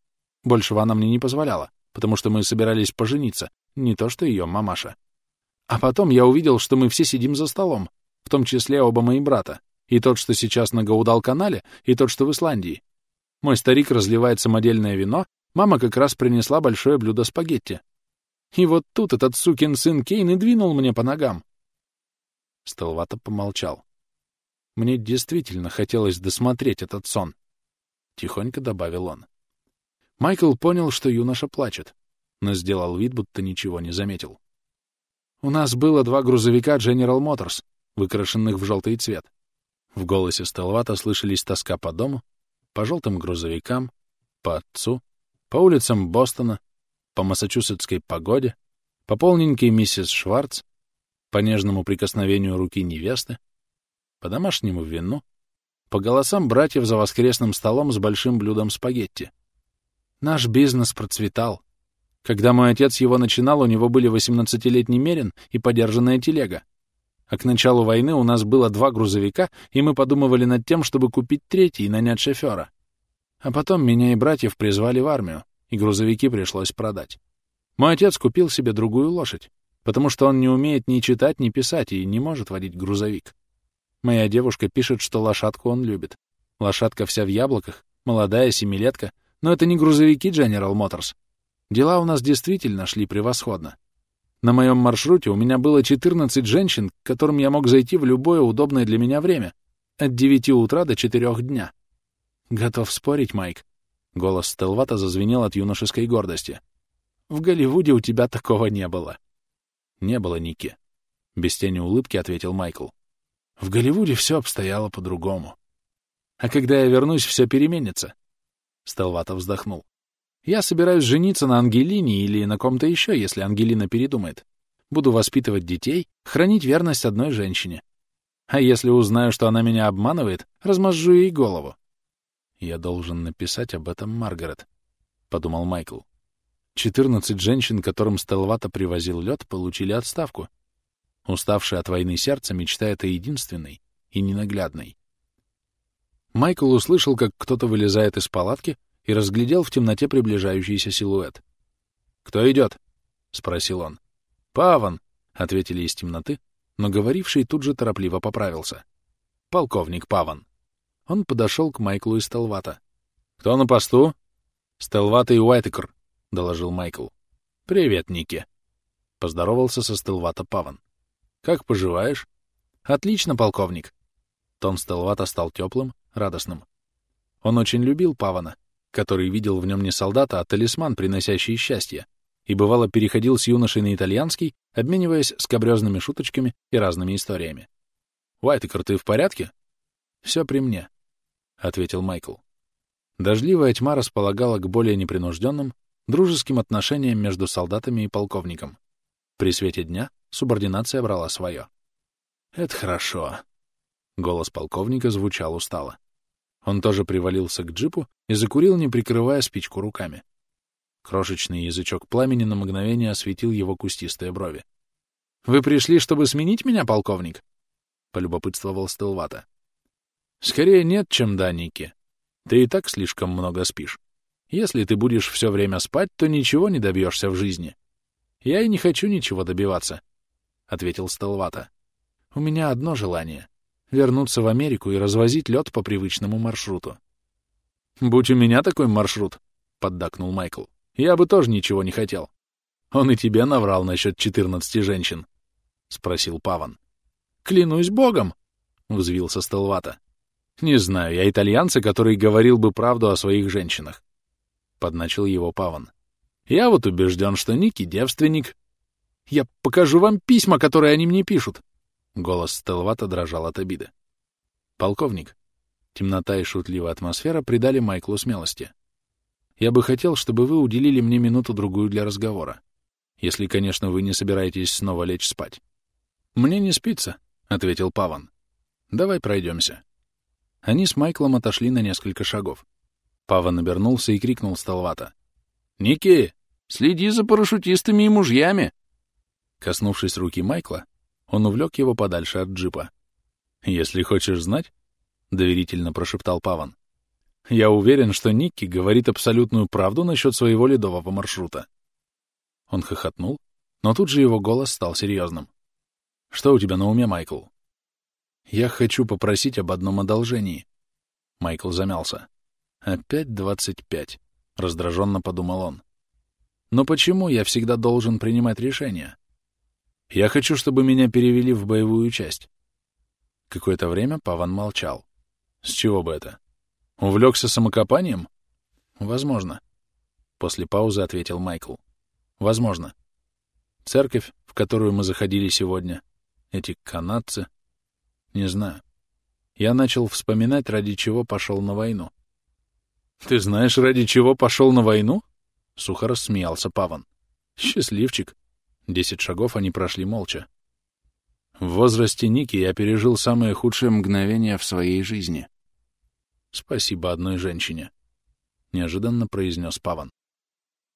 Speaker 1: Большего она мне не позволяла, потому что мы собирались пожениться, не то что ее мамаша. А потом я увидел, что мы все сидим за столом, в том числе оба мои брата, и тот, что сейчас на Гаудал-канале, и тот, что в Исландии. Мой старик разливает самодельное вино, мама как раз принесла большое блюдо спагетти. И вот тут этот сукин сын Кейн и двинул мне по ногам. Столвато помолчал. Мне действительно хотелось досмотреть этот сон. Тихонько добавил он. Майкл понял, что юноша плачет, но сделал вид, будто ничего не заметил. У нас было два грузовика General Motors, выкрашенных в желтый цвет. В голосе Стелвата слышались тоска по дому по желтым грузовикам, по отцу, по улицам Бостона, по массачусетской погоде, по полненькой миссис Шварц, по нежному прикосновению руки невесты, по домашнему вину, по голосам братьев за воскресным столом с большим блюдом спагетти. Наш бизнес процветал. Когда мой отец его начинал, у него были 18-летний мерин и подержанная телега. А к началу войны у нас было два грузовика, и мы подумывали над тем, чтобы купить третий и нанять шофера. А потом меня и братьев призвали в армию, и грузовики пришлось продать. Мой отец купил себе другую лошадь, потому что он не умеет ни читать, ни писать и не может водить грузовик. Моя девушка пишет, что лошадку он любит. Лошадка вся в яблоках, молодая, семилетка, но это не грузовики General Motors. Дела у нас действительно шли превосходно. На моем маршруте у меня было 14 женщин, к которым я мог зайти в любое удобное для меня время, от 9 утра до 4 дня. Готов спорить, Майк. Голос Стелвата зазвенел от юношеской гордости. В Голливуде у тебя такого не было. Не было, Ники. Без тени улыбки ответил Майкл. В Голливуде все обстояло по-другому. А когда я вернусь, все переменится. Стелвата вздохнул. Я собираюсь жениться на Ангелине или на ком-то еще, если Ангелина передумает. Буду воспитывать детей, хранить верность одной женщине. А если узнаю, что она меня обманывает, размозжу ей голову. Я должен написать об этом Маргарет, — подумал Майкл. Четырнадцать женщин, которым Стелвата привозил лед, получили отставку. Уставшее от войны сердце мечтает о единственной и ненаглядной. Майкл услышал, как кто-то вылезает из палатки и разглядел в темноте приближающийся силуэт. «Кто идет?» — спросил он. «Паван», — ответили из темноты, но говоривший тут же торопливо поправился. «Полковник Паван». Он подошел к Майклу и Стелвата. «Кто на посту?» «Стелвата и Уайтекер», — доложил Майкл. «Привет, Ники», — поздоровался со Стелвата Паван. «Как поживаешь?» «Отлично, полковник». Тон Стелвата стал теплым, радостным. Он очень любил Павана, который видел в нем не солдата, а талисман, приносящий счастье, и бывало переходил с юношей на итальянский, обмениваясь скобрёзными шуточками и разными историями. «Уайтекер, ты в порядке?» «Все при мне», — ответил Майкл. Дождливая тьма располагала к более непринужденным, дружеским отношениям между солдатами и полковником. При свете дня субординация брала свое. «Это хорошо», — голос полковника звучал устало. Он тоже привалился к джипу и закурил, не прикрывая спичку руками. Крошечный язычок пламени на мгновение осветил его кустистые брови. «Вы пришли, чтобы сменить меня, полковник?» — полюбопытствовал Стелвата. «Скорее нет, чем да, Ники. Ты и так слишком много спишь. Если ты будешь все время спать, то ничего не добьешься в жизни. Я и не хочу ничего добиваться», — ответил Стелвата. «У меня одно желание вернуться в Америку и развозить лед по привычному маршруту. «Будь у меня такой маршрут», — поддакнул Майкл, — «я бы тоже ничего не хотел». «Он и тебе наврал насчет четырнадцати женщин», — спросил Паван. «Клянусь богом», — взвился Стелвата. «Не знаю, я итальянца, который говорил бы правду о своих женщинах», — подначил его Паван. «Я вот убежден, что Ники девственник. Я покажу вам письма, которые они мне пишут. Голос Стелвата дрожал от обиды. «Полковник». Темнота и шутливая атмосфера придали Майклу смелости. «Я бы хотел, чтобы вы уделили мне минуту-другую для разговора. Если, конечно, вы не собираетесь снова лечь спать». «Мне не спится», — ответил Паван. «Давай пройдемся». Они с Майклом отошли на несколько шагов. Паван обернулся и крикнул Стелвата. «Ники, следи за парашютистами и мужьями!» Коснувшись руки Майкла, он увлек его подальше от джипа. «Если хочешь знать», — доверительно прошептал Паван, — «я уверен, что Никки говорит абсолютную правду насчет своего ледового маршрута». Он хохотнул, но тут же его голос стал серьезным. «Что у тебя на уме, Майкл?» «Я хочу попросить об одном одолжении». Майкл замялся. «Опять двадцать пять», — раздраженно подумал он. «Но почему я всегда должен принимать решения?» Я хочу, чтобы меня перевели в боевую часть. Какое-то время Паван молчал. С чего бы это? Увлекся самокопанием? Возможно. После паузы ответил Майкл. Возможно. Церковь, в которую мы заходили сегодня, эти канадцы. Не знаю. Я начал вспоминать, ради чего пошел на войну. «Ты знаешь, ради чего пошел на войну?» — сухо рассмеялся Паван. «Счастливчик. Десять шагов они прошли молча. В возрасте Ники я пережил самые худшие мгновения в своей жизни. Спасибо одной женщине, — неожиданно произнес Паван.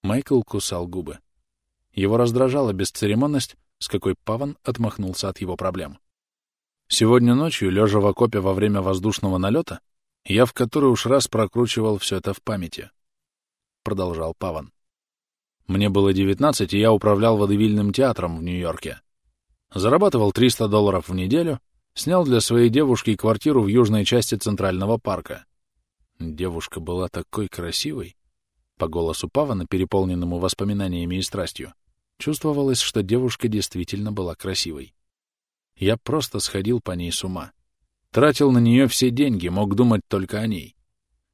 Speaker 1: Майкл кусал губы. Его раздражала бесцеремонность, с какой Паван отмахнулся от его проблем. Сегодня ночью, лежа в окопе во время воздушного налета, я в который уж раз прокручивал все это в памяти. Продолжал Паван. Мне было 19, и я управлял водевильным театром в Нью-Йорке. Зарабатывал 300 долларов в неделю, снял для своей девушки квартиру в южной части Центрального парка. Девушка была такой красивой. По голосу Павана, переполненному воспоминаниями и страстью, чувствовалось, что девушка действительно была красивой. Я просто сходил по ней с ума. Тратил на нее все деньги, мог думать только о ней.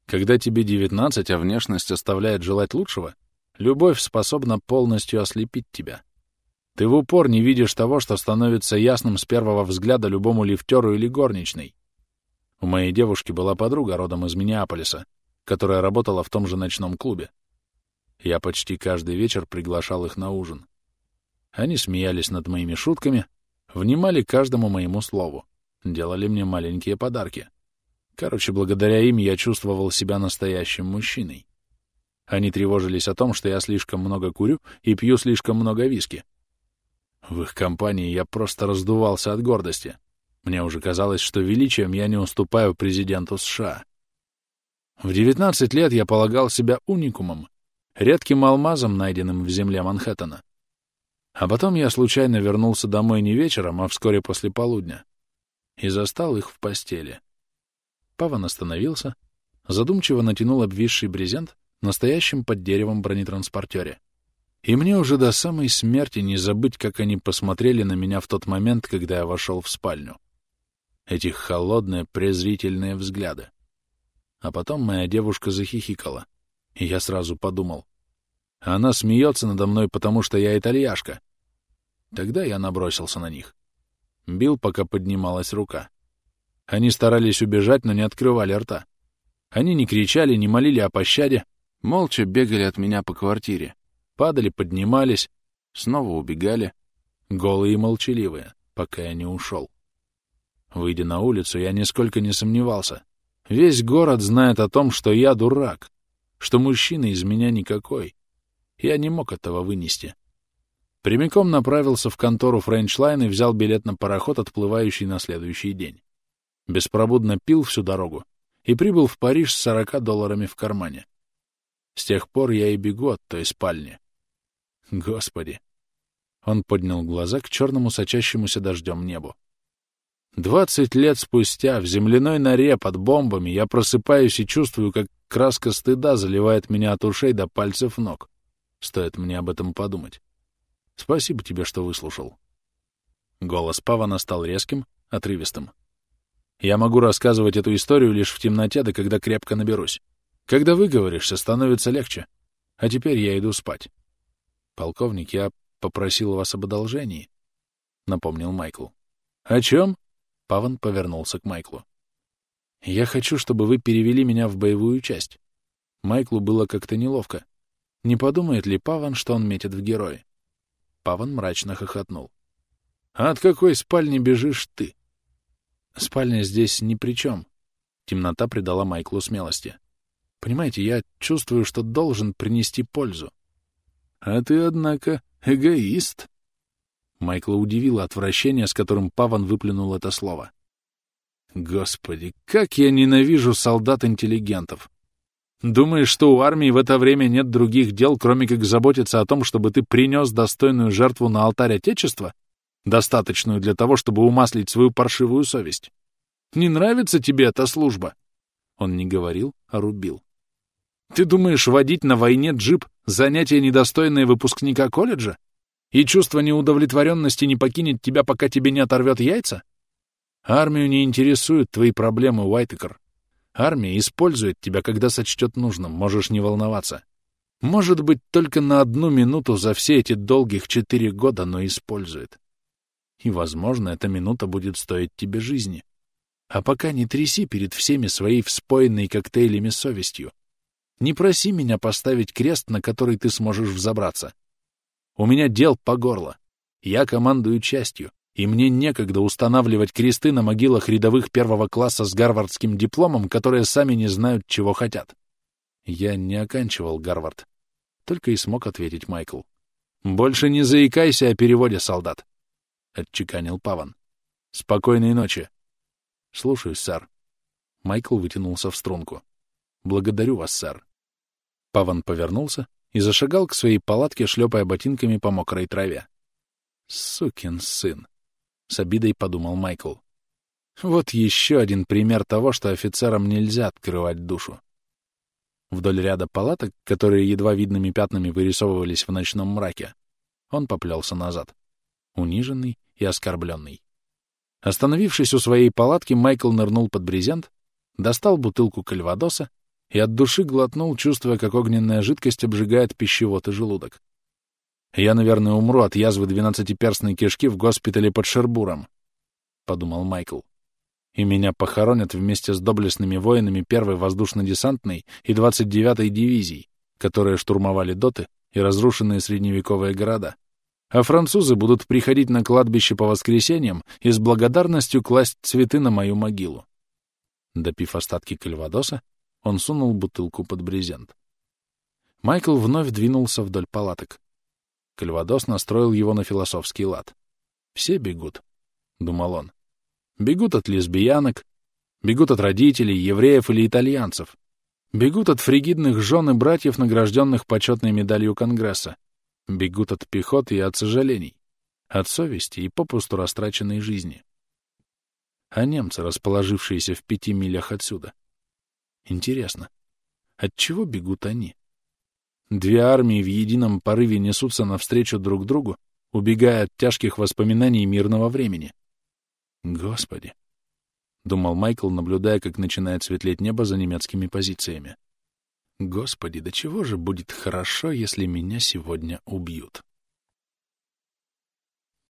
Speaker 1: Когда тебе 19, а внешность оставляет желать лучшего, Любовь способна полностью ослепить тебя. Ты в упор не видишь того, что становится ясным с первого взгляда любому лифтеру или горничной. У моей девушки была подруга родом из Миннеаполиса, которая работала в том же ночном клубе. Я почти каждый вечер приглашал их на ужин. Они смеялись над моими шутками, внимали каждому моему слову, делали мне маленькие подарки. Короче, благодаря им я чувствовал себя настоящим мужчиной. Они тревожились о том, что я слишком много курю и пью слишком много виски. В их компании я просто раздувался от гордости. Мне уже казалось, что величием я не уступаю президенту США. В 19 лет я полагал себя уникумом, редким алмазом, найденным в земле Манхэттена. А потом я случайно вернулся домой не вечером, а вскоре после полудня, и застал их в постели. Паван остановился, задумчиво натянул обвисший брезент настоящим под деревом бронетранспортере. И мне уже до самой смерти не забыть, как они посмотрели на меня в тот момент, когда я вошел в спальню. Эти холодные, презрительные взгляды. А потом моя девушка захихикала, и я сразу подумал. Она смеется надо мной, потому что я итальяшка. Тогда я набросился на них. Бил, пока поднималась рука. Они старались убежать, но не открывали рта. Они не кричали, не молили о пощаде, молча бегали от меня по квартире. Падали, поднимались, снова убегали, голые и молчаливые, пока я не ушел. Выйдя на улицу, я нисколько не сомневался. Весь город знает о том, что я дурак, что мужчина из меня никакой. Я не мог этого вынести. Прямиком направился в контору Френчлайн и взял билет на пароход, отплывающий на следующий день. Беспробудно пил всю дорогу и прибыл в Париж с 40 долларами в кармане. С тех пор я и бегу от той спальни. Господи! Он поднял глаза к черному сочащемуся дождем небу. Двадцать лет спустя в земляной норе под бомбами я просыпаюсь и чувствую, как краска стыда заливает меня от ушей до пальцев ног. Стоит мне об этом подумать. Спасибо тебе, что выслушал. Голос Павана стал резким, отрывистым. Я могу рассказывать эту историю лишь в темноте, да когда крепко наберусь. Когда выговоришься, становится легче. А теперь я иду спать. Полковник, я попросил вас об одолжении, — напомнил Майкл. О чем? Паван повернулся к Майклу. Я хочу, чтобы вы перевели меня в боевую часть. Майклу было как-то неловко. Не подумает ли Паван, что он метит в герои? Паван мрачно хохотнул. «А от какой спальни бежишь ты?» «Спальня здесь ни при чем». Темнота придала Майклу смелости. «Понимаете, я чувствую, что должен принести пользу». «А ты, однако, эгоист». Майкла удивило отвращение, с которым Паван выплюнул это слово. «Господи, как я ненавижу солдат-интеллигентов! Думаешь, что у армии в это время нет других дел, кроме как заботиться о том, чтобы ты принес достойную жертву на алтарь Отечества, достаточную для того, чтобы умаслить свою паршивую совесть? Не нравится тебе эта служба?» Он не говорил, а рубил. «Ты думаешь, водить на войне джип — занятие, недостойное выпускника колледжа? И чувство неудовлетворенности не покинет тебя, пока тебе не оторвет яйца? Армию не интересуют твои проблемы, Уайтекер. Армия использует тебя, когда сочтет нужным, можешь не волноваться. Может быть, только на одну минуту за все эти долгих четыре года, но использует. И, возможно, эта минута будет стоить тебе жизни. А пока не тряси перед всеми своей вспоенной коктейлями совестью. Не проси меня поставить крест, на который ты сможешь взобраться. У меня дел по горло. Я командую частью и мне некогда устанавливать кресты на могилах рядовых первого класса с гарвардским дипломом, которые сами не знают, чего хотят. Я не оканчивал Гарвард. Только и смог ответить Майкл. «Больше не заикайся о переводе, солдат!» — отчеканил Паван. «Спокойной ночи!» «Слушаюсь, сэр». Майкл вытянулся в струнку. «Благодарю вас, сэр». Паван повернулся и зашагал к своей палатке, шлепая ботинками по мокрой траве. «Сукин сын!» С обидой подумал Майкл. Вот еще один пример того, что офицерам нельзя открывать душу. Вдоль ряда палаток, которые едва видными пятнами вырисовывались в ночном мраке, он поплелся назад, униженный и оскорбленный. Остановившись у своей палатки, Майкл нырнул под брезент, достал бутылку кальвадоса и от души глотнул, чувствуя, как огненная жидкость обжигает пищевод и желудок. Я, наверное, умру от язвы двенадцатиперстной кишки в госпитале под Шербуром, — подумал Майкл. и меня похоронят вместе с доблестными воинами первой воздушно-десантной и 29-й дивизий, которые штурмовали доты и разрушенные средневековые города. А французы будут приходить на кладбище по воскресеньям и с благодарностью класть цветы на мою могилу. Допив остатки кальвадоса, он сунул бутылку под брезент. Майкл вновь двинулся вдоль палаток. Кальвадос настроил его на философский лад. «Все бегут», — думал он. «Бегут от лесбиянок, бегут от родителей, евреев или итальянцев, бегут от фригидных жен и братьев, награжденных почетной медалью Конгресса, бегут от пехоты и от сожалений, от совести и попусту растраченной жизни. А немцы, расположившиеся в пяти милях отсюда? Интересно, от чего бегут они?» Две армии в едином порыве несутся навстречу друг другу, убегая от тяжких воспоминаний мирного времени. Господи! — думал Майкл, наблюдая, как начинает светлеть небо за немецкими позициями. Господи, до чего же будет хорошо, если меня сегодня убьют?